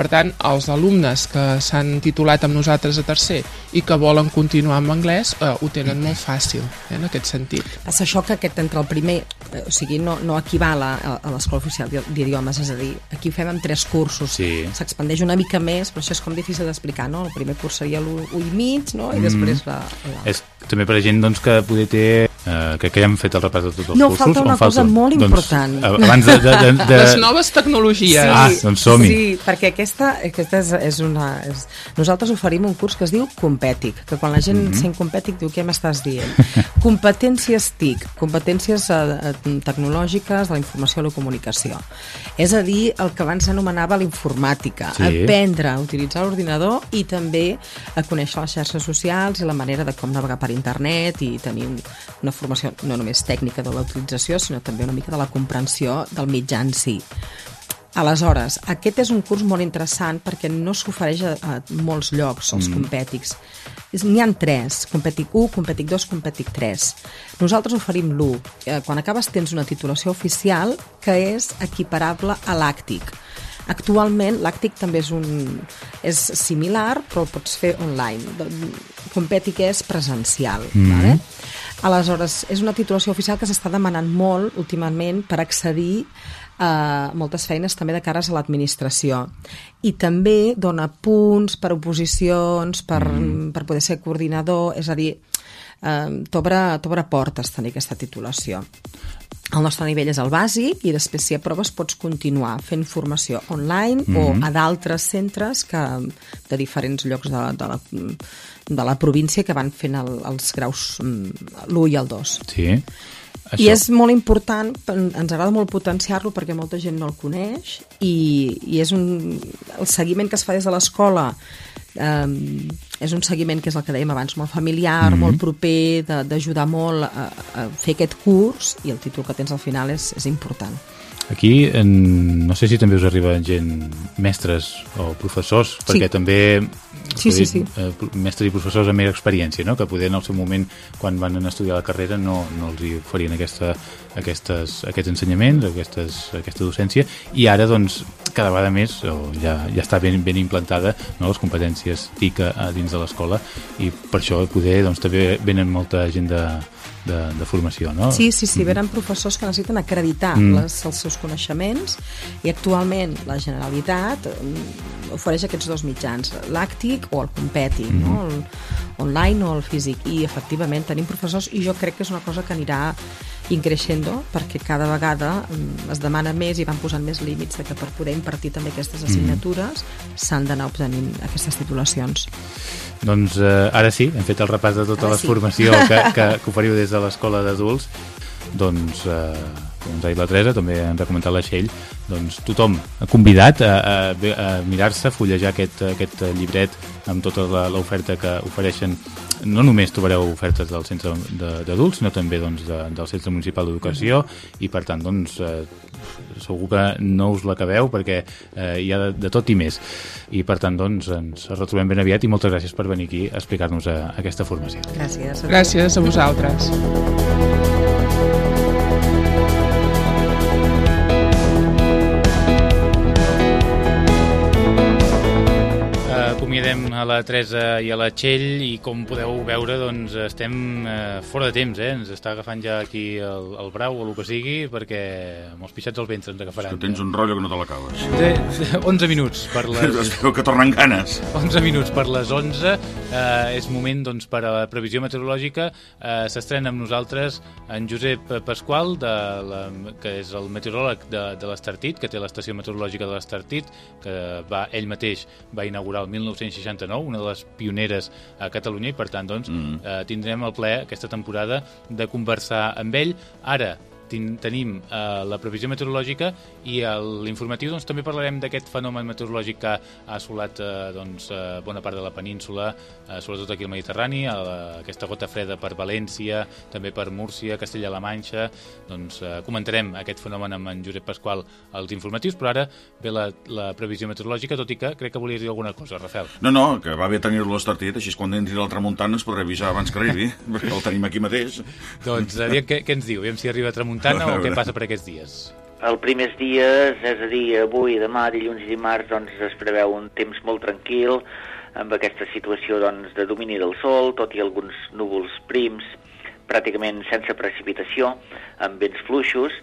S7: per tant, els alumnes que s'han titulat amb nosaltres a tercer i que volen continuar amb anglès eh, ho tenen molt fàcil eh, en aquest sentit
S8: Passa això que aquest entre el primer, eh, o sigui, no, no equival a, a l'Escola Oficial d'I- d'Idiomes, és a dir, aquí ho fem amb tres cursos,
S1: Sí.
S8: s'expandeix una mica més, però això és com difícil d'explicar, no? El primer curs seria l'1 i mig, no? I
S1: Mm.
S8: després la... la...
S1: és també per a gent doncs, que poder té eh, que, que ja hem fet el repàs de tots els
S8: No,
S1: cursos
S8: falta
S1: o
S8: una cosa molt
S1: doncs,
S8: important.
S1: abans de, de, de, de...
S7: les noves tecnologies
S1: Ah, doncs som-hi.
S8: Sí, perquè aquesta, aquesta és, és una... És... Nosaltres oferim un curs que es diu Compètic, que quan la gent mm. -hmm. sent Compètic diu què m'estàs dient? <laughs> competències TIC, competències eh, eh, tecnològiques de la informació i la comunicació. És a dir, el que abans s'anomenava la informàtica,
S1: Sí.
S8: aprendre a utilitzar l'ordinador i també a conèixer les xarxes socials i la manera de com navegar per internet i tenir un, una formació no només tècnica de la utilització, sinó també una mica de la comprensió del mitjà en si. Aleshores, aquest és un curs molt interessant perquè no s'ofereix a, a molts llocs, els
S1: Mm.
S8: mm. compètics. N'hi han tres, compètic 1, compètic 2, compètic 3. Nosaltres oferim l'1. Eh, quan acabes tens una titulació oficial que és equiparable a l'àctic. Actualment l'àctic també és, un, és similar, però el pots fer online. Compètic és presencial.
S1: Mhm.
S8: Vale? Aleshores, és una titulació oficial que s'està demanant molt últimament per accedir a moltes feines també de cares a l'administració. I també dona punts per oposicions, per, mm. per poder ser coordinador, és a dir, eh, t'obre portes tenir aquesta titulació. El nostre nivell és el bàsic i després si aproves pots continuar fent formació online mm -hmm. o a d'altres centres que, de diferents llocs de, de, la, de la província que van fent el, els graus l'1 i el 2.
S1: Sí.
S8: Això. I és molt important, ens agrada molt potenciar-lo perquè molta gent no el coneix i, i és un, el seguiment que es fa des de l'escola eh, és un seguiment que és el que dèiem abans, molt familiar, mm -hmm. molt proper, d'ajudar molt a, a fer aquest curs i el títol que tens al final és, és important.
S1: Aquí, en, no sé si també us arriba gent, mestres o professors, perquè
S8: sí.
S1: també
S8: sí, sí, sí.
S1: Eh, mestres i professors amb més experiència, no? que poder en el seu moment, quan van a estudiar la carrera, no, no els hi oferien aquesta, aquestes, aquests ensenyaments, aquestes, aquesta docència, i ara, doncs, cada vegada més, o ja, ja està ben, ben implantada, no? les competències TIC a dins de l'escola, i per això poder, doncs, també venen molta gent de, de, de formació, no?
S8: Sí, sí, sí, venen professors que necessiten acreditar mm. les, els seus coneixements i actualment la Generalitat mm, ofereix aquests dos mitjans, l'àctic o el competi, mm. no? el online o el físic, i efectivament tenim professors i jo crec que és una cosa que anirà increixendo perquè cada vegada mm, es demana més i van posant més límits de que per poder impartir també aquestes assignatures mm. s'han d'anar obtenint aquestes titulacions.
S1: Doncs eh, ara sí, hem fet el repàs de tota ara la sí. formació que, que, <laughs> que oferiu des de l'escola d'adults. Doncs, eh, com ens ha dit la Teresa, també ens ha comentat la Txell, doncs tothom convidat a, a, a mirar-se, fullejar aquest, aquest llibret amb tota l'oferta que ofereixen no només trobareu ofertes del centre d'adults, sinó també doncs, de, del centre municipal d'educació i per tant doncs, eh, segur que no us l'acabeu perquè eh, hi ha de, de tot i més i per tant doncs, ens retrobem ben aviat i moltes gràcies per venir aquí a explicar-nos a, a aquesta formació.
S8: Gràcies.
S7: Gràcies a vosaltres.
S1: Acomiadem a la Teresa i a la Txell i com podeu veure doncs estem eh, fora de temps, eh? ens està agafant ja aquí el, el brau o el que sigui perquè amb els pixats al ventre ens agafaran.
S4: És que tens un rotllo que no te l'acabes.
S1: 11 minuts per <laughs> les...
S4: Es veu que tornen ganes.
S1: 11 minuts per les 11 eh, és moment doncs per a la previsió meteorològica eh, s'estrena amb nosaltres en Josep Pasqual de la, que és el meteoròleg de, de l'Estartit que té l'estació meteorològica de l'Estartit que va, ell mateix va inaugurar el 19 1969, una de les pioneres a Catalunya i per tant doncs, mm. eh, tindrem el ple aquesta temporada de conversar amb ell. Ara, tenim eh, la previsió meteorològica i l'informatiu doncs, també parlarem d'aquest fenomen meteorològic que ha assolat eh, doncs, eh, bona part de la península, eh, sobretot aquí al Mediterrani, a la, aquesta gota freda per València, també per Múrcia, Castella-La Manxa. Doncs, eh, comentarem aquest fenomen amb en Josep Pasqual als informatius, però ara ve la, la previsió meteorològica, tot i que crec que volies dir alguna cosa, Rafael.
S4: No, no, que va bé tenir-lo estartit, així quan entri la tramuntana es podrà avisar abans que arribi, <laughs> perquè el tenim aquí mateix.
S1: doncs, aviam què, què ens diu, aviam si arriba a tramuntana o què passa per aquests dies?
S9: Els primers dies, és a dir, avui, demà, dilluns i dimarts, doncs es preveu un temps molt tranquil, amb aquesta situació doncs, de domini del sol, tot i alguns núvols prims, pràcticament sense precipitació, amb vents fluixos,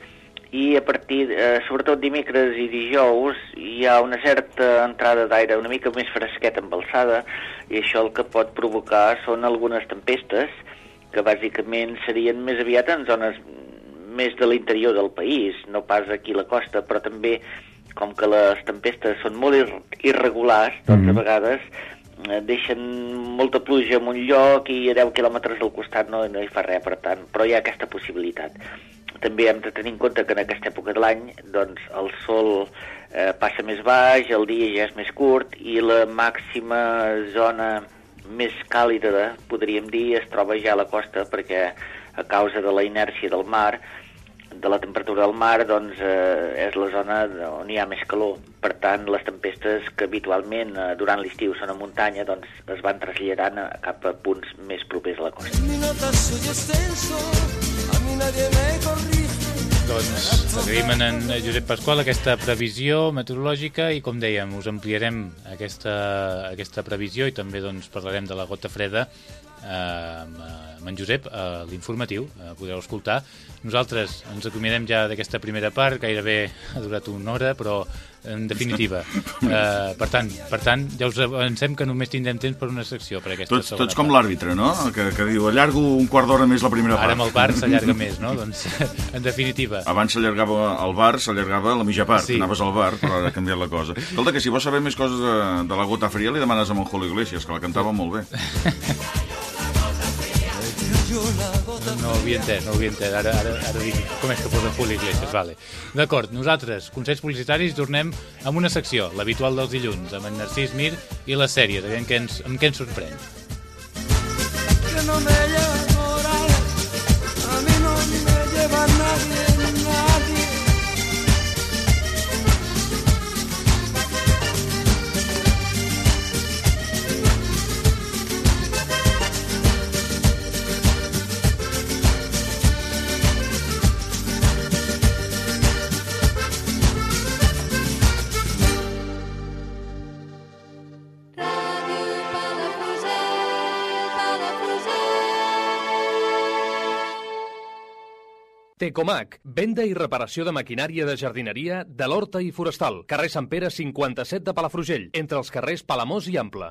S9: i a partir, eh, sobretot dimecres i dijous, hi ha una certa entrada d'aire una mica més fresqueta amb alçada, i això el que pot provocar són algunes tempestes, que bàsicament serien més aviat en zones més de l'interior del país, no pas aquí a la costa, però també com que les tempestes són molt ir irregulars, doncs mm -hmm. a vegades eh, deixen molta pluja en un lloc i a 10 quilòmetres al costat no, no hi fa res, per tant, però hi ha aquesta possibilitat. També hem de tenir en compte que en aquesta època de l'any doncs, el sol eh, passa més baix, el dia ja és més curt i la màxima zona més càlida, podríem dir, es troba ja a la costa perquè a causa de la inèrcia del mar de la temperatura del mar doncs, eh, és la zona on hi ha més calor. Per tant, les tempestes que habitualment eh, durant l'estiu són a muntanya doncs, es van traslladant a, cap a punts més propers a la costa.
S1: Doncs agraïm en Josep Pasqual aquesta previsió meteorològica i com dèiem, us ampliarem aquesta, aquesta previsió i també doncs, parlarem de la gota freda eh, amb, eh, amb en Josep a l'informatiu, eh, podreu escoltar. Nosaltres ens acomiadem ja d'aquesta primera part, gairebé ha durat una hora, però en definitiva. <laughs> Eh, per, tant, per tant, ja us avancem que només tindrem temps per una secció, per aquesta
S4: Tots, tots com l'àrbitre, no? Que, que diu, allargo un quart d'hora més la primera part.
S1: Ara amb el bar s'allarga <laughs> més, no? Doncs, <laughs> en definitiva.
S4: Abans s'allargava al bar, s'allargava la mitja part.
S1: Sí.
S4: Anaves al bar, però ara ha canviat la cosa. Escolta, que si vols saber més coses de, de la gota fria, li demanes a Julio Iglesias, que la cantava molt bé.
S1: No, ho havia entès, no ho havia entès. Ara, ara, ara dic, com és que posa Julio Iglesias? Vale. D'acord, nosaltres, consells publicitaris, tornem amb una secció, l'habitual dels dilluns, amb en Narcís Mir i les sèries, aviam què ens, amb què ens sorprèn.
S2: que no me lleva el moral, a mí no me lleva nadie.
S10: Tecomac, venda i reparació de maquinària de jardineria de l'Horta i Forestal, carrer Sant Pere 57 de Palafrugell, entre els carrers Palamós i Ample.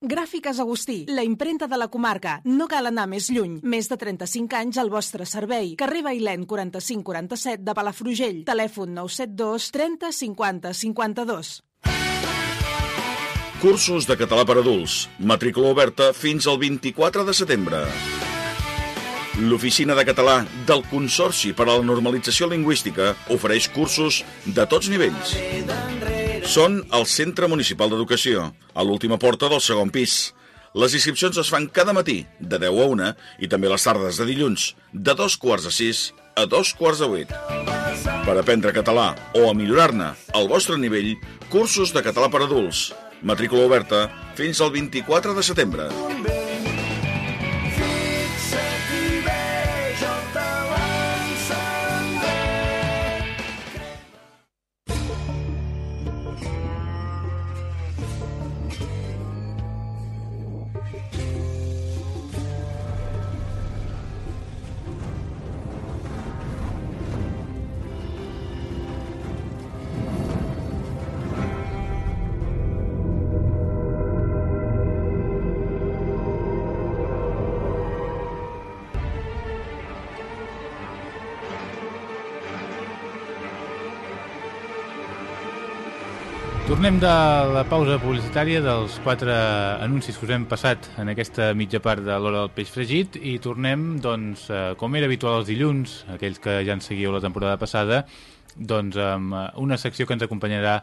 S11: Gràfiques Agustí, la imprenta de la comarca. No cal anar més lluny. Més de 35 anys al vostre servei. Carrer Bailèn 4547 de Palafrugell. Telèfon 972 30 50 52.
S4: Cursos de català per adults. Matrícula oberta fins al 24 de setembre. L'Oficina de Català del Consorci per a la Normalització Lingüística ofereix cursos de tots nivells. Són al Centre Municipal d'Educació, a l'última porta del segon pis. Les inscripcions es fan cada matí, de 10 a 1, i també les tardes de dilluns, de dos quarts a 6 a dos quarts de 8. Per aprendre català o a millorar-ne al vostre nivell, cursos de català per adults. Matrícula oberta fins al 24 de setembre.
S1: De la pausa publicitària dels quatre anuncis que us hem passat en aquesta mitja part de l'hora del peix fregit i tornem, doncs, eh, com era habitual els dilluns, aquells que ja ens seguiu la temporada passada, doncs amb eh, una secció que ens acompanyarà,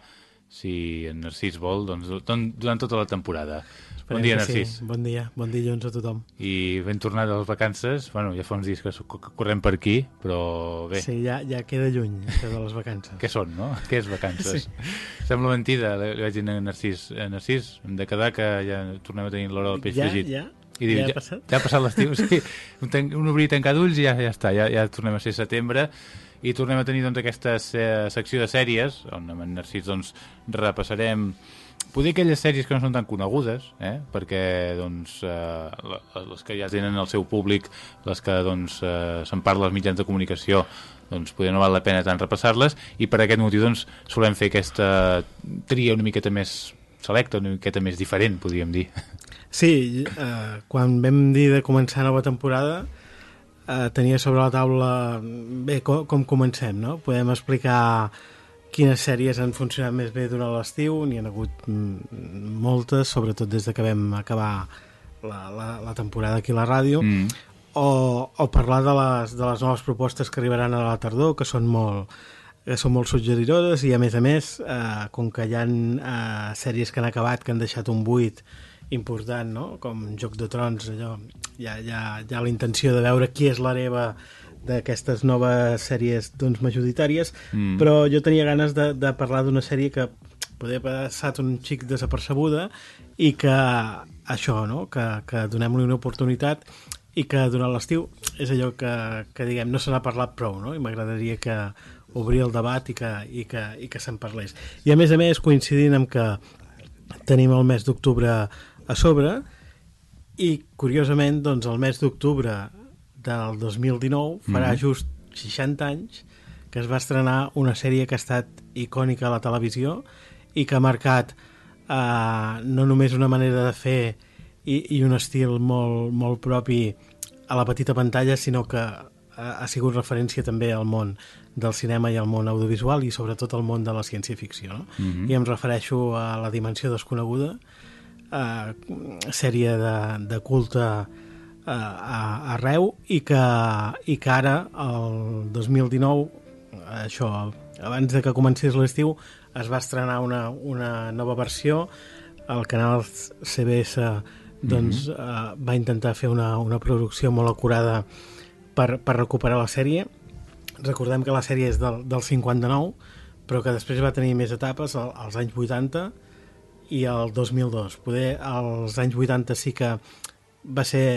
S1: si en Narcís vol, doncs, don- durant tota la temporada.
S12: Esperem
S1: bon dia,
S12: que sí.
S1: Narcís.
S12: Bon dia, bon dilluns a tothom.
S1: I ben tornat a les vacances, bueno, ja fa uns dies que correm per aquí, però bé.
S12: Sí, ja, ja queda lluny, això de les vacances. <laughs>
S1: Què són, no? Què és vacances?
S12: Sí.
S1: Sembla mentida, li vaig dir a Narcís. Eh, Narcís, hem de quedar que ja tornem a tenir l'hora del peix
S12: Ja,
S1: fregit.
S12: ja?
S1: I diu,
S12: Ja ha
S1: ja,
S12: passat?
S1: ja ha passat l'estiu, sí. Un, un obrir i tancar d'ulls i ja, ja està, ja, ja tornem a ser setembre i tornem a tenir doncs, aquesta se- secció de sèries on amb en Narcís doncs, repassarem poder aquelles sèries que no són tan conegudes eh? perquè doncs, eh, les que ja tenen el seu públic les que doncs, eh, se'n parla als mitjans de comunicació doncs poder no val la pena tant repassar-les i per aquest motiu doncs, solem fer aquesta tria una miqueta més selecta, una miqueta més diferent, podríem dir.
S12: Sí, eh, quan vam dir de començar nova temporada eh, tenia sobre la taula bé, com, com comencem, no? Podem explicar quines sèries han funcionat més bé durant l'estiu, n'hi ha hagut mm, moltes, sobretot des de que vam acabar la, la, la temporada aquí a la ràdio,
S1: Mm.
S12: o, o parlar de les, de les noves propostes que arribaran a la tardor, que són molt, que són molt suggeridores i a més a més, eh, com que hi ha eh, sèries que han acabat que han deixat un buit important, no? com Joc de Trons, allò, hi ha, hi ha, hi ha la intenció de veure qui és l'hereva d'aquestes noves sèries doncs, majoritàries,
S4: Mm.
S12: però jo tenia ganes de, de parlar d'una sèrie que poder haver passat un xic desapercebuda i que això, no? que, que donem-li una oportunitat i que durant l'estiu és allò que, que diguem, no se n'ha parlat prou no? i m'agradaria que obrir el debat i que, i que, i que se'n parlés i a més a més coincidint amb que tenim el mes d'octubre a sobre i curiosament doncs el mes d'octubre del 2019 farà
S4: Mhm.
S12: just 60 anys que es va estrenar una sèrie que ha estat icònica a la televisió i que ha marcat eh, no només una manera de fer i, i un estil molt, molt propi a la petita pantalla, sinó que ha, ha sigut referència també al món del cinema i al món audiovisual i sobretot al món de la ciència-ficció. No?
S4: Mhm.
S12: I em refereixo a La dimensió desconeguda, eh, sèrie de, de culte eh, a, arreu i que, i que ara, el 2019, això, abans de que comencés l'estiu, es va estrenar una, una nova versió, el canal CBS doncs, eh, va intentar fer una, una producció molt acurada per, per recuperar la sèrie. Recordem que la sèrie és del, del 59, però que després va tenir més etapes, al- als anys 80 i el 2002. Poder als anys 80 sí que va ser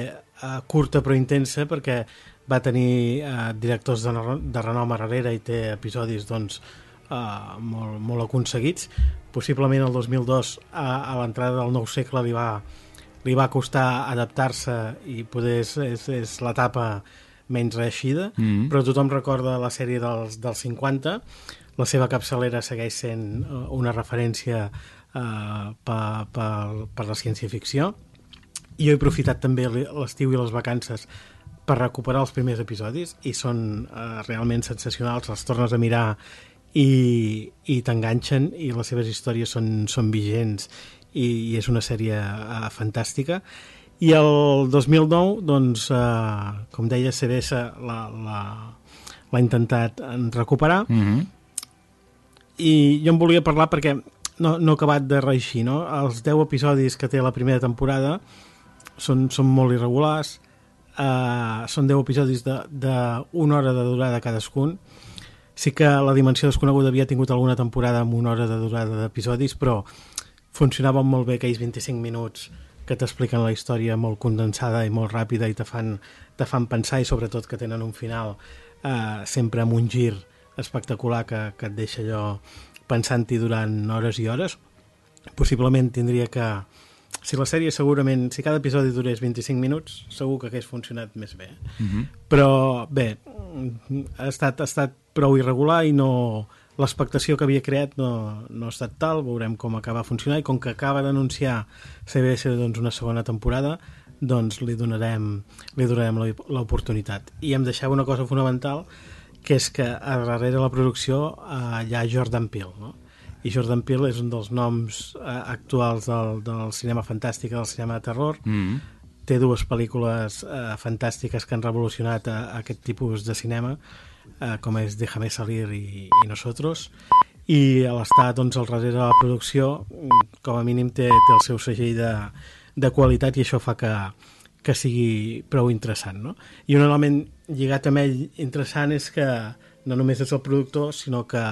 S12: eh, curta però intensa perquè va tenir eh, directors de, de renom a darrere i té episodis doncs, eh, molt, molt aconseguits. Possiblement el 2002 a, a l'entrada del nou segle li va, li va costar adaptar-se i poder és, és, és l'etapa menys reeixida,
S4: Mhm.
S12: però tothom recorda la sèrie dels, dels 50 la seva capçalera segueix sent una referència eh, per, per, per la ciència-ficció. I jo he aprofitat també l'estiu i les vacances per recuperar els primers episodis i són eh, realment sensacionals, els tornes a mirar i, i t'enganxen i les seves històries són, són vigents i, i és una sèrie eh, fantàstica. I el 2009 doncs, eh, com deia CBS l'ha intentat recuperar.
S4: Mhm.
S12: i jo en volia parlar perquè no, no acabat de reeixir no? els 10 episodis que té la primera temporada són, són molt irregulars uh, són 10 episodis d'una hora de durada cadascun sí que la dimensió desconeguda havia tingut alguna temporada amb una hora de durada d'episodis però funcionaven molt bé aquells 25 minuts que t'expliquen la història molt condensada i molt ràpida i te fan, te fan pensar i sobretot que tenen un final eh, sempre amb un gir espectacular que, que et deixa allò pensant-hi durant hores i hores possiblement tindria que si la sèrie segurament, si cada episodi durés 25 minuts, segur que hagués funcionat més bé.
S4: Mhm.
S12: però bé ha estat, ha estat prou irregular i no l'expectació que havia creat no, no ha estat tal, veurem com acaba funcionar i com que acaba d'anunciar CBS doncs, una segona temporada doncs li donarem, li donarem l'oportunitat. I em deixava una cosa fonamental que és que a darrere la producció eh, hi ha Jordan Peele no? i Jordan Peele és un dels noms eh, actuals del, del cinema fantàstic del cinema de terror
S4: Mhm.
S12: té dues pel·lícules eh, fantàstiques que han revolucionat eh, aquest tipus de cinema eh, com és Déjame salir i, i Nosotros i a l'estar doncs, al darrere de la producció mm, com a mínim té, té el seu segell de, de qualitat i això fa que, que sigui prou interessant no? i un element lligat amb ell interessant és que no només és el productor sinó que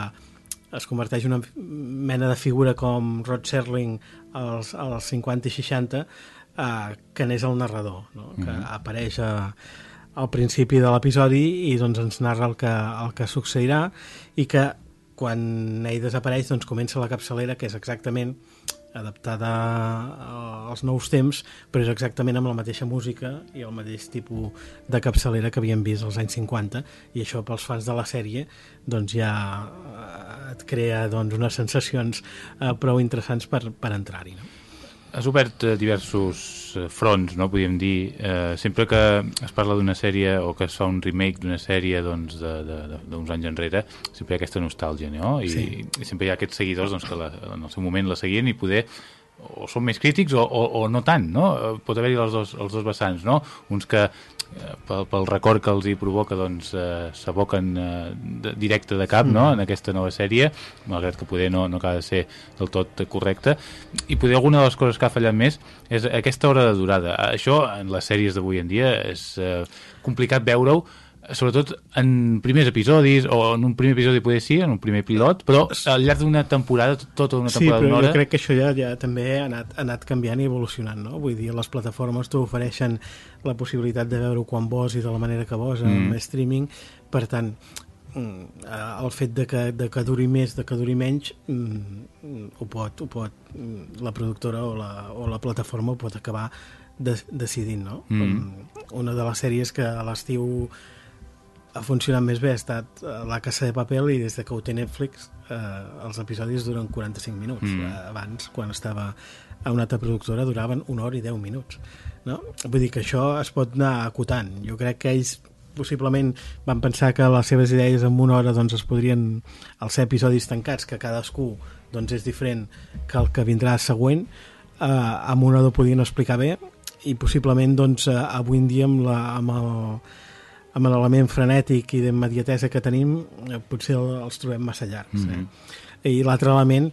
S12: es converteix en una mena de figura com Rod Serling als, als 50 i 60 eh, que n'és el narrador no? que
S4: Mhm.
S12: apareix a, al principi de l'episodi i doncs ens narra el que, el que succeirà i que quan ell desapareix doncs comença la capçalera que és exactament adaptada als nous temps però és exactament amb la mateixa música i el mateix tipus de capçalera que havíem vist als anys 50 i això pels fans de la sèrie doncs ja eh, et crea doncs, unes sensacions eh, prou interessants per, per entrar-hi no?
S1: Has obert eh, diversos eh, fronts, no? podríem dir. Eh, sempre que es parla d'una sèrie o que es fa un remake d'una sèrie doncs, d'uns anys enrere, sempre hi ha aquesta nostàlgia, no? I,
S12: Sí.
S1: i sempre hi ha aquests seguidors doncs, que la, en el seu moment la seguien i poder o són més crítics o, o, o no tant, no? Pot haver-hi els, dos, els dos vessants, no? Uns que eh, pel, pel record que els hi provoca doncs eh, s'aboquen eh, de, directe de cap, no?, en aquesta nova sèrie, malgrat que poder no, no acaba de ser del tot correcte, i poder alguna de les coses que ha fallat més és aquesta hora de durada. Això en les sèries d'avui en dia és eh, complicat veure-ho sobretot en primers episodis, o en un primer episodi poder sí, en un primer pilot, però al llarg d'una temporada, tota una
S12: Sí,
S1: temporada
S12: però
S1: d'una hora...
S12: jo crec que això ja, ja també ha anat, ha anat canviant i evolucionant, no? Vull dir, les plataformes t'ofereixen la possibilitat de veure quan vols i de la manera que vols,
S1: Mm.
S12: amb streaming, per tant, mm, el fet de que, de que duri més, de que duri menys, mm, ho pot, ho pot mm, la productora o la, o la plataforma ho pot acabar de, decidint, no?
S1: Mm.
S12: Mm, Una de les sèries que a l'estiu ha funcionat més bé ha estat eh, La Casa de Papel i des de que ho té Netflix eh, els episodis duren 45 minuts
S1: Mm.
S12: eh, abans quan estava a una altra productora duraven una hora i 10 minuts no? vull dir que això es pot anar acotant jo crec que ells possiblement van pensar que les seves idees en una hora doncs es podrien, els ser episodis tancats que cadascú doncs és diferent que el que vindrà següent eh, amb una hora ho podien explicar bé i possiblement doncs eh, avui en dia amb, la, amb el amb l'element frenètic i d'immediatesa que tenim, eh, potser el- els trobem massa llargs.
S1: Mhm.
S12: Eh? I l'altre element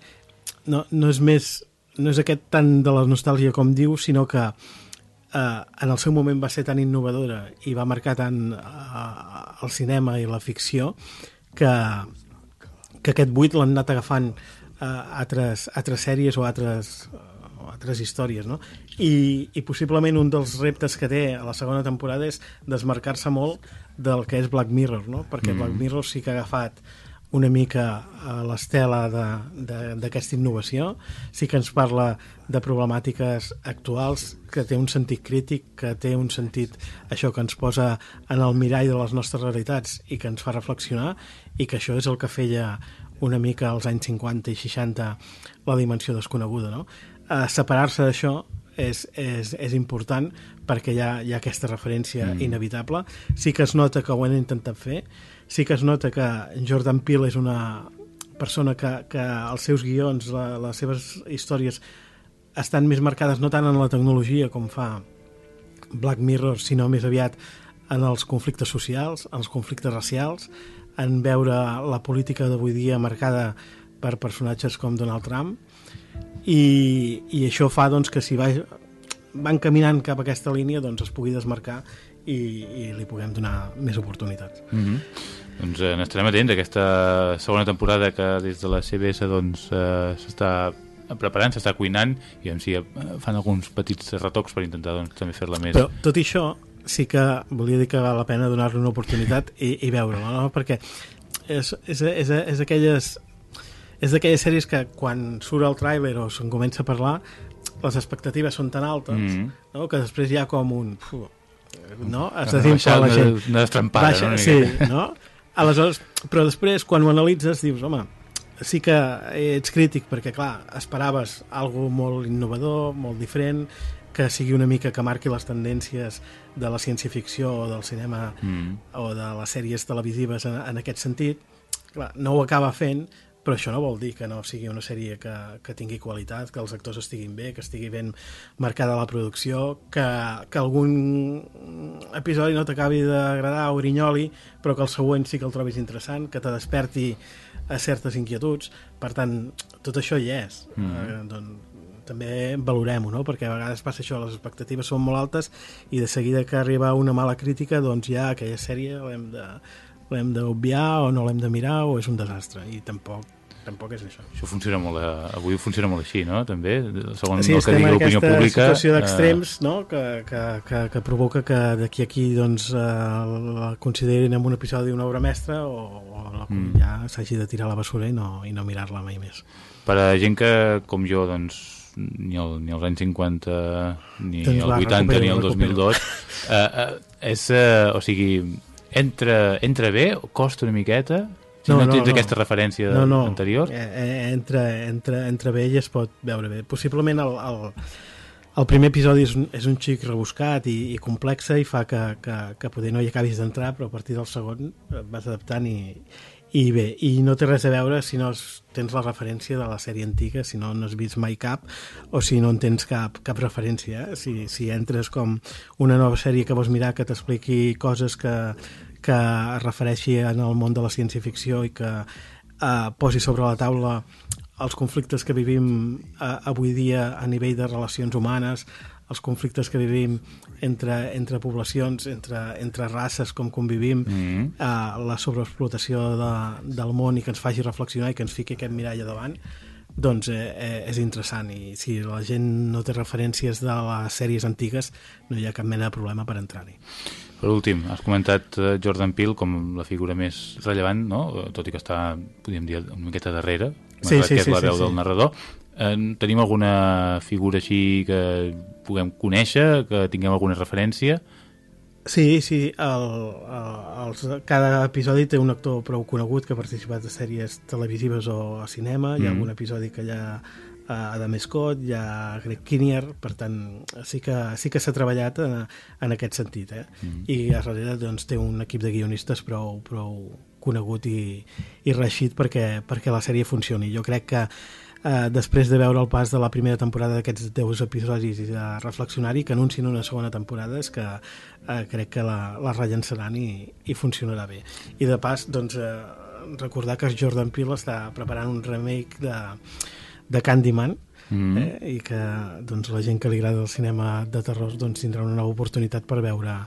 S12: no, no és més no és aquest tant de la nostàlgia com diu, sinó que eh, en el seu moment va ser tan innovadora i va marcar tant eh, el cinema i la ficció que, que aquest buit l'han anat agafant eh, altres, altres sèries o altres, o altres històries, no? I, I possiblement un dels reptes que té a la segona temporada és desmarcar-se molt del que és Black Mirror, no? Perquè
S1: Mm.
S12: Black Mirror sí que ha agafat una mica a l'estela de- de- d'aquesta innovació, sí que ens parla de problemàtiques actuals, que té un sentit crític, que té un sentit, això que ens posa en el mirall de les nostres realitats i que ens fa reflexionar, i que això és el que feia una mica als anys 50 i 60 la dimensió desconeguda, no? Eh, Separar-se d'això és, és, és important perquè hi ha, hi ha aquesta referència
S1: Mm.
S12: inevitable. Sí que es nota que ho han intentat fer, sí que es nota que Jordan Peele és una persona que, que els seus guions, la, les seves històries estan més marcades no tant en la tecnologia com fa Black Mirror, sinó més aviat en els conflictes socials, en els conflictes racials, en veure la política d'avui dia marcada per personatges com Donald Trump i, i això fa doncs, que si va, van caminant cap a aquesta línia doncs es pugui desmarcar i, i li puguem donar més oportunitats.
S1: Mm -hmm. Doncs eh, n'estarem atents a aquesta segona temporada que des de la CBS doncs, eh, s'està preparant, s'està cuinant i si eh, fan alguns petits retocs per intentar doncs, també fer-la més...
S12: Però tot i això sí que volia dir que val la pena donar-li una oportunitat i, i veure-la, no? perquè és, és, és, és aquelles és d'aquelles sèries que quan surt el tràiler o se'n comença a parlar les expectatives són tan altes
S1: Mhm.
S12: no? que després hi ha com un no? es
S1: Una
S12: desinfla la gent
S1: una- una destrampada, no?
S12: Sí, no? aleshores, però després quan ho analitzes dius, home sí que ets crític perquè clar, esperaves algo molt innovador, molt diferent que sigui una mica que marqui les tendències de la ciència-ficció o del cinema
S1: Mm.
S12: o de les sèries televisives en, en aquest sentit clar, no ho acaba fent però això no vol dir que no sigui una sèrie que, que tingui qualitat, que els actors estiguin bé, que estigui ben marcada la producció, que, que algun episodi no t'acabi d'agradar o grinyoli, però que el següent sí que el trobis interessant, que te desperti a certes inquietuds. Per tant, tot això hi és.
S1: Mhm.
S12: Eh, doncs, també valorem-ho, no? perquè a vegades passa això, les expectatives són molt altes i de seguida que arriba una mala crítica doncs ja aquella sèrie l'hem de l'hem d'obviar o no l'hem de mirar o és un desastre i tampoc, tampoc és això.
S1: Això funciona molt, eh, avui funciona molt així, no? També, segons
S12: Sí,
S1: el que digui l'opinió pública...
S12: situació
S1: eh,
S12: d'extrems no? que, que, que, que provoca que d'aquí a aquí doncs, eh, la considerin en un episodi una obra mestra o, o la,
S1: Mm.
S12: ja s'hagi de tirar a la bessura i no, i no mirar-la mai més.
S1: Per a gent que, com jo, doncs, ni, el, ni els anys 50, ni
S12: Doncs
S1: el
S12: va,
S1: 80, ni el
S12: recupero,
S1: 2002, eh, eh, és, eh, o sigui, entra, entra bé costa una miqueta? Si no, no, tens aquesta referència
S12: no, no.
S1: anterior?
S12: Eh, eh, entra, entra, entra bé i es pot veure bé. Possiblement el, el, el primer episodi és un, és un xic rebuscat i, i complexa i fa que, que, que poder no hi acabis d'entrar, però a partir del segon et vas adaptant i, i bé, i no té res a veure si no tens la referència de la sèrie antiga, si no no has vist mai cap o si no en tens cap, cap referència eh? si, si entres com una nova sèrie que vols mirar que t'expliqui coses que, que es refereixi en el món de la ciència-ficció i que eh, posi sobre la taula els conflictes que vivim eh, avui dia a nivell de relacions humanes, els conflictes que vivim entre, entre poblacions, entre, entre races, com convivim, mm -hmm. eh, la sobreexplotació de, del món i que ens faci reflexionar i que ens fiqui aquest mirall a davant, doncs eh, eh, és interessant i si la gent no té referències de les sèries antigues no hi ha cap mena de problema per entrar-hi.
S1: Per últim, has comentat eh, Jordan Peele com la figura més rellevant, no? tot i que està, podríem dir, una miqueta darrere,
S12: sí, sí,
S1: que és
S12: sí,
S1: la
S12: sí,
S1: veu
S12: sí.
S1: del narrador. Eh, tenim alguna figura així que puguem conèixer, que tinguem alguna referència?
S12: Sí, sí, el, el, els, cada episodi té un actor prou conegut que ha participat de sèries televisives o a cinema, hi ha
S1: Mm.
S12: algun episodi que hi eh, Adam Scott, hi ha Greg Kinnear, per tant, sí que, sí que s'ha treballat en, en aquest sentit, eh?
S1: Mm.
S12: I a darrere doncs, té un equip de guionistes prou, prou conegut i, i reixit perquè, perquè la sèrie funcioni. Jo crec que eh, després de veure el pas de la primera temporada d'aquests 10 episodis i de reflexionar-hi, que anuncin una segona temporada és que eh, crec que la, la rellençaran i, i funcionarà bé. I de pas, doncs, eh, recordar que Jordan Peele està preparant un remake de, de Candyman,
S1: Mm.
S12: eh, i que doncs, la gent que li agrada el cinema de terror doncs, tindrà una nova oportunitat per veure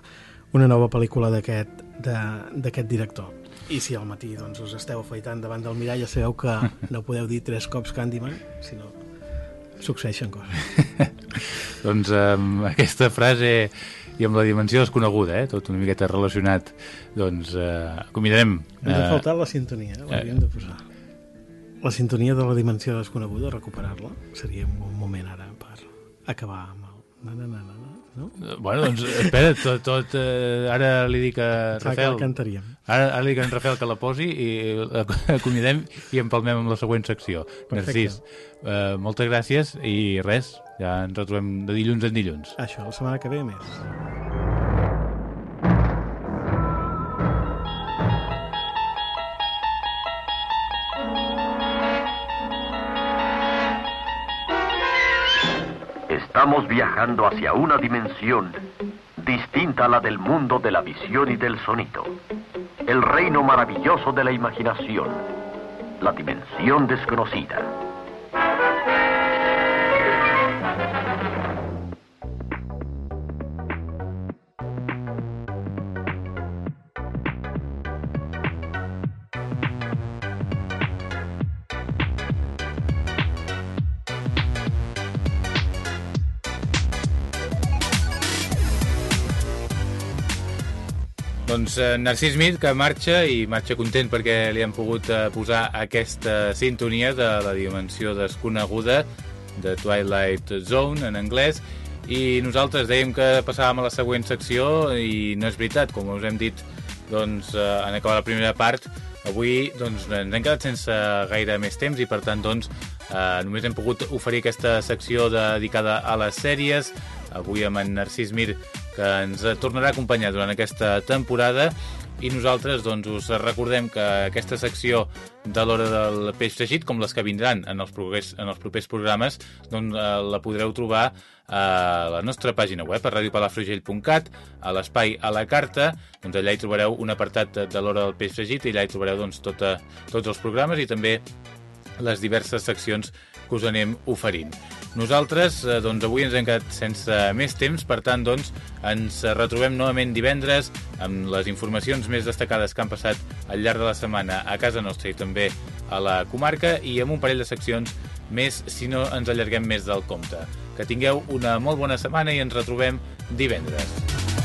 S12: una nova pel·lícula d'aquest director. I si al matí doncs, us esteu afaitant davant del mirall ja sabeu que <laughs> no podeu dir tres cops Candyman, sinó succeeixen coses. <laughs>
S1: Doncs amb aquesta frase i amb la dimensió desconeguda, eh? tot una miqueta relacionat, doncs eh, acomiadarem...
S12: Ens ha
S1: eh,
S12: faltat la sintonia, l'hauríem de posar. La sintonia de la dimensió desconeguda, recuperar-la, seria un bon moment ara per acabar amb el... Na, na, na, na, no?
S1: Eh, Bueno, doncs espera, tot, tot eh, ara li dic a Rafael...
S12: cantaríem.
S1: Ara, ara li dic a Rafael que la posi i acomiadem <laughs> i empalmem amb la següent secció.
S12: Perfecte.
S1: Narcís, eh, moltes gràcies i res, ja ens retrobem de dilluns en dilluns.
S12: Això, la setmana que ve més.
S13: Estamos viajando hacia una dimensión distinta a la del mundo de la visión y del sonido. El reino maravilloso de la imaginación. La dimensión desconocida.
S1: Eh, Narcís Mir, que marxa i marxa content perquè li han pogut eh, posar aquesta sintonia de la dimensió desconeguda de Twilight Zone en anglès. I nosaltres dèiem que passàvem a la següent secció i no és veritat, com us hem dit doncs, eh, en acabar la primera part. Avui doncs, ens hem quedat sense gaire més temps i per tant doncs, eh, només hem pogut oferir aquesta secció dedicada a les sèries. Avui amb en Narcís Mir que ens tornarà a acompanyar durant aquesta temporada. I nosaltres doncs, us recordem que aquesta secció de l'hora del peix fregit, com les que vindran en els propers, en els propers programes, doncs, eh, la podreu trobar a la nostra pàgina web, a radiopalafrugell.cat, a l'espai a la carta, doncs allà hi trobareu un apartat de, de l'hora del peix fregit i allà hi trobareu doncs, tota, tots els programes i també les diverses seccions que us anem oferint. Nosaltres, eh, doncs, avui ens hem quedat sense més temps, per tant, doncs, ens retrobem novament divendres amb les informacions més destacades que han passat al llarg de la setmana a casa nostra i també a la comarca i amb un parell de seccions més si no ens allarguem més del compte. Que tingueu una molt bona setmana i ens retrobem divendres.